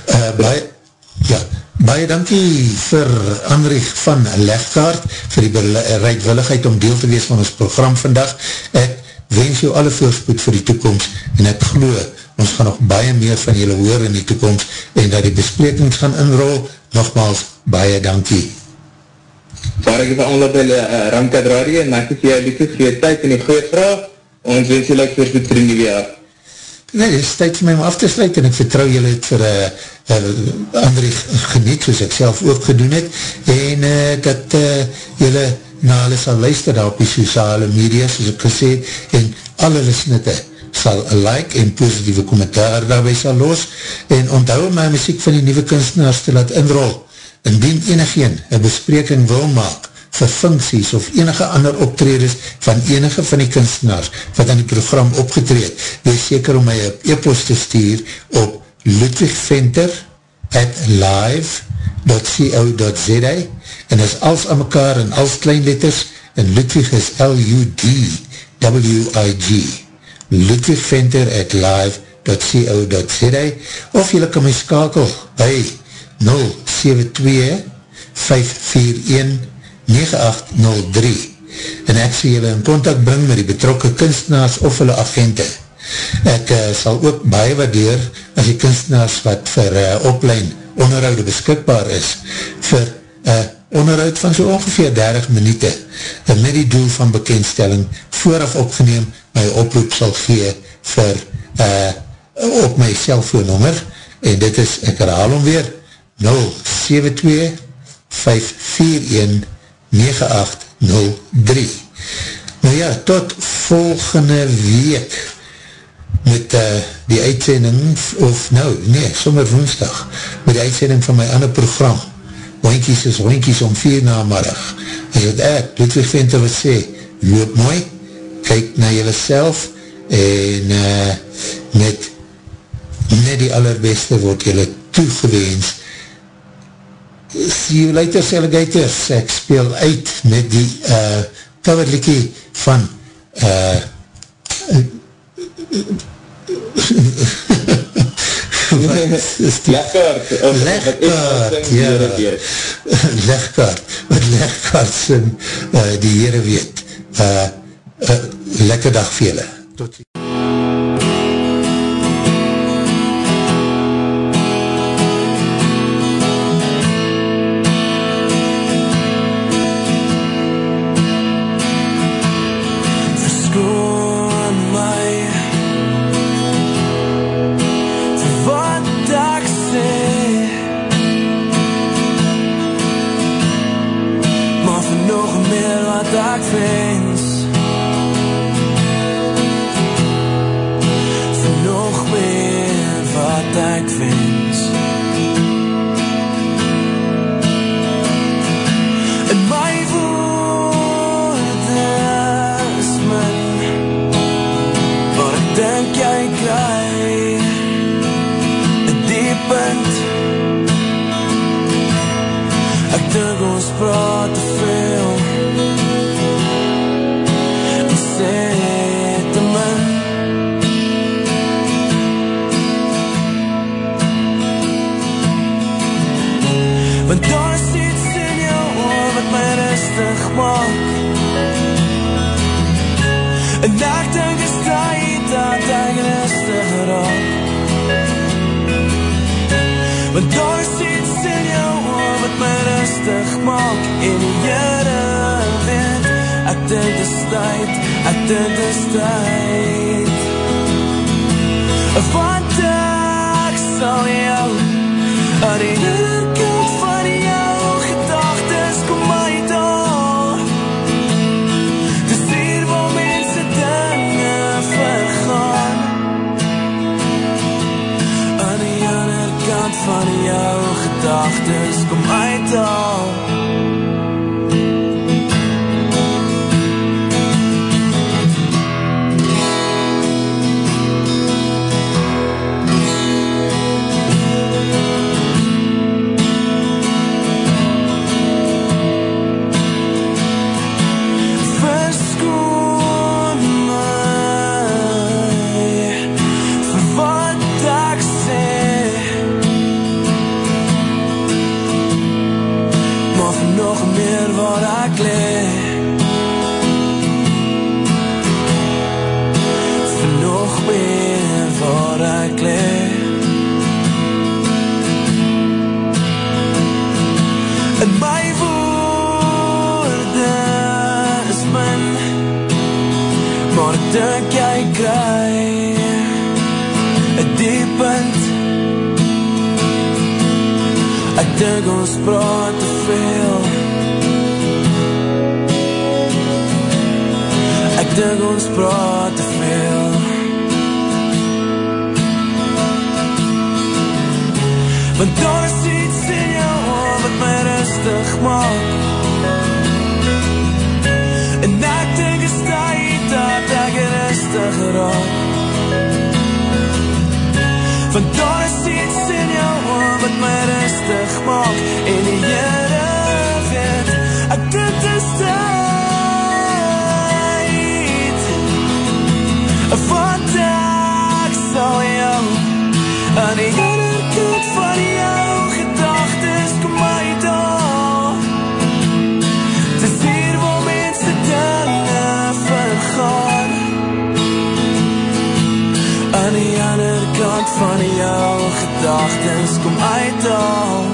Uh, baie, ja, baie dankie vir Andrich van Legkaart vir die bereidwilligheid om deel te wees van ons program vandag. Ek wens jou alle voorspoed vir die toekomst en ek geloof, ons gaan nog baie meer van julle hoor in die toekomst en dat die besprekings gaan inrol. Nogmaals, baie dankie. Waar ek van onder by uh, Ramkad Radio en het vir jou liefde vir jou tyd en die goeie vraag. Ons wens jy like voorspoed vir die nieuwe jaar. Nee, het is tyd vir my om af te sluit en ek vertrouw julle het vir uh, uh, André geniet, soos ek self ook gedoen het, en uh, dat uh, julle na hulle sal luister daar op die sociale media, soos ek gesê het, en alle hulle snitte sal like en positieve kommentaar daarby sal los en onthou my muziek van die nieuwe kunstenaars te laat inrol. Indien enigeen een bespreking wil maak vir funksies of enige ander optreders van enige van die kunstenaars wat aan die program opgetreed, wees seker om my e-post te stuur op ludwigventer at live.co.za en is als aan mekaar in als kleinletters en Ludwig is L-U-D-W-I-G ludwigventer at live.co.za of jylle kan my skakel by 072 541 9803 en ek sê jylle in contact bring met die betrokke kunstenaars of hulle agente. Ek uh, sal ook baie waardeer as die kunstenaars wat vir uh, oplein onderhoud beskikbaar is vir uh, onderhoud van so ongeveer 30 minute. En met die doel van bekendstelling vooraf opgeneem my oproep sal gee vir uh, op my cellfoonnummer en dit is, ek herhaal om weer 072 541 9803 Nou ja, tot volgende week met uh, die uitsending of nou, nee, sommer woensdag met die uitsending van my ander program. Hoinkies is hoinkies om vier namarig as het ek, Ludwig Venter wat sê loop mooi, kyk na jylle self en uh, met net die allerbeste word jylle toegeweens See you later, alligators. Ek speel uit met die uh, coverlikkie van uh, *laughs* Legkaart. Legkaart, ja. Legkaart. Wat legkaart sin uh, die heren weet. Uh, uh, lekker dag vir julle. Tot ziens. Wens Vir nog meer wat ek wens. In my woorde is min. Maar ek denk jy kry. Een diepend Ek dink ons praat ek dink is tyd dat ek rustig raak Want daar is iets in jou oor wat my rustig maak En die Heere weet, ek dink is tyd, ek dink is tyd Want ek sal jou aan van jou gedagtes kom uithaal dink jy kry Een diepend Ek dink ons praat te veel. Ek dink ons praat te veel. Want daar is iets in jou oor wat my rustig maak. raak Want daar is iets in jou wat my rustig maak En die Heere gedagtes kom uithaal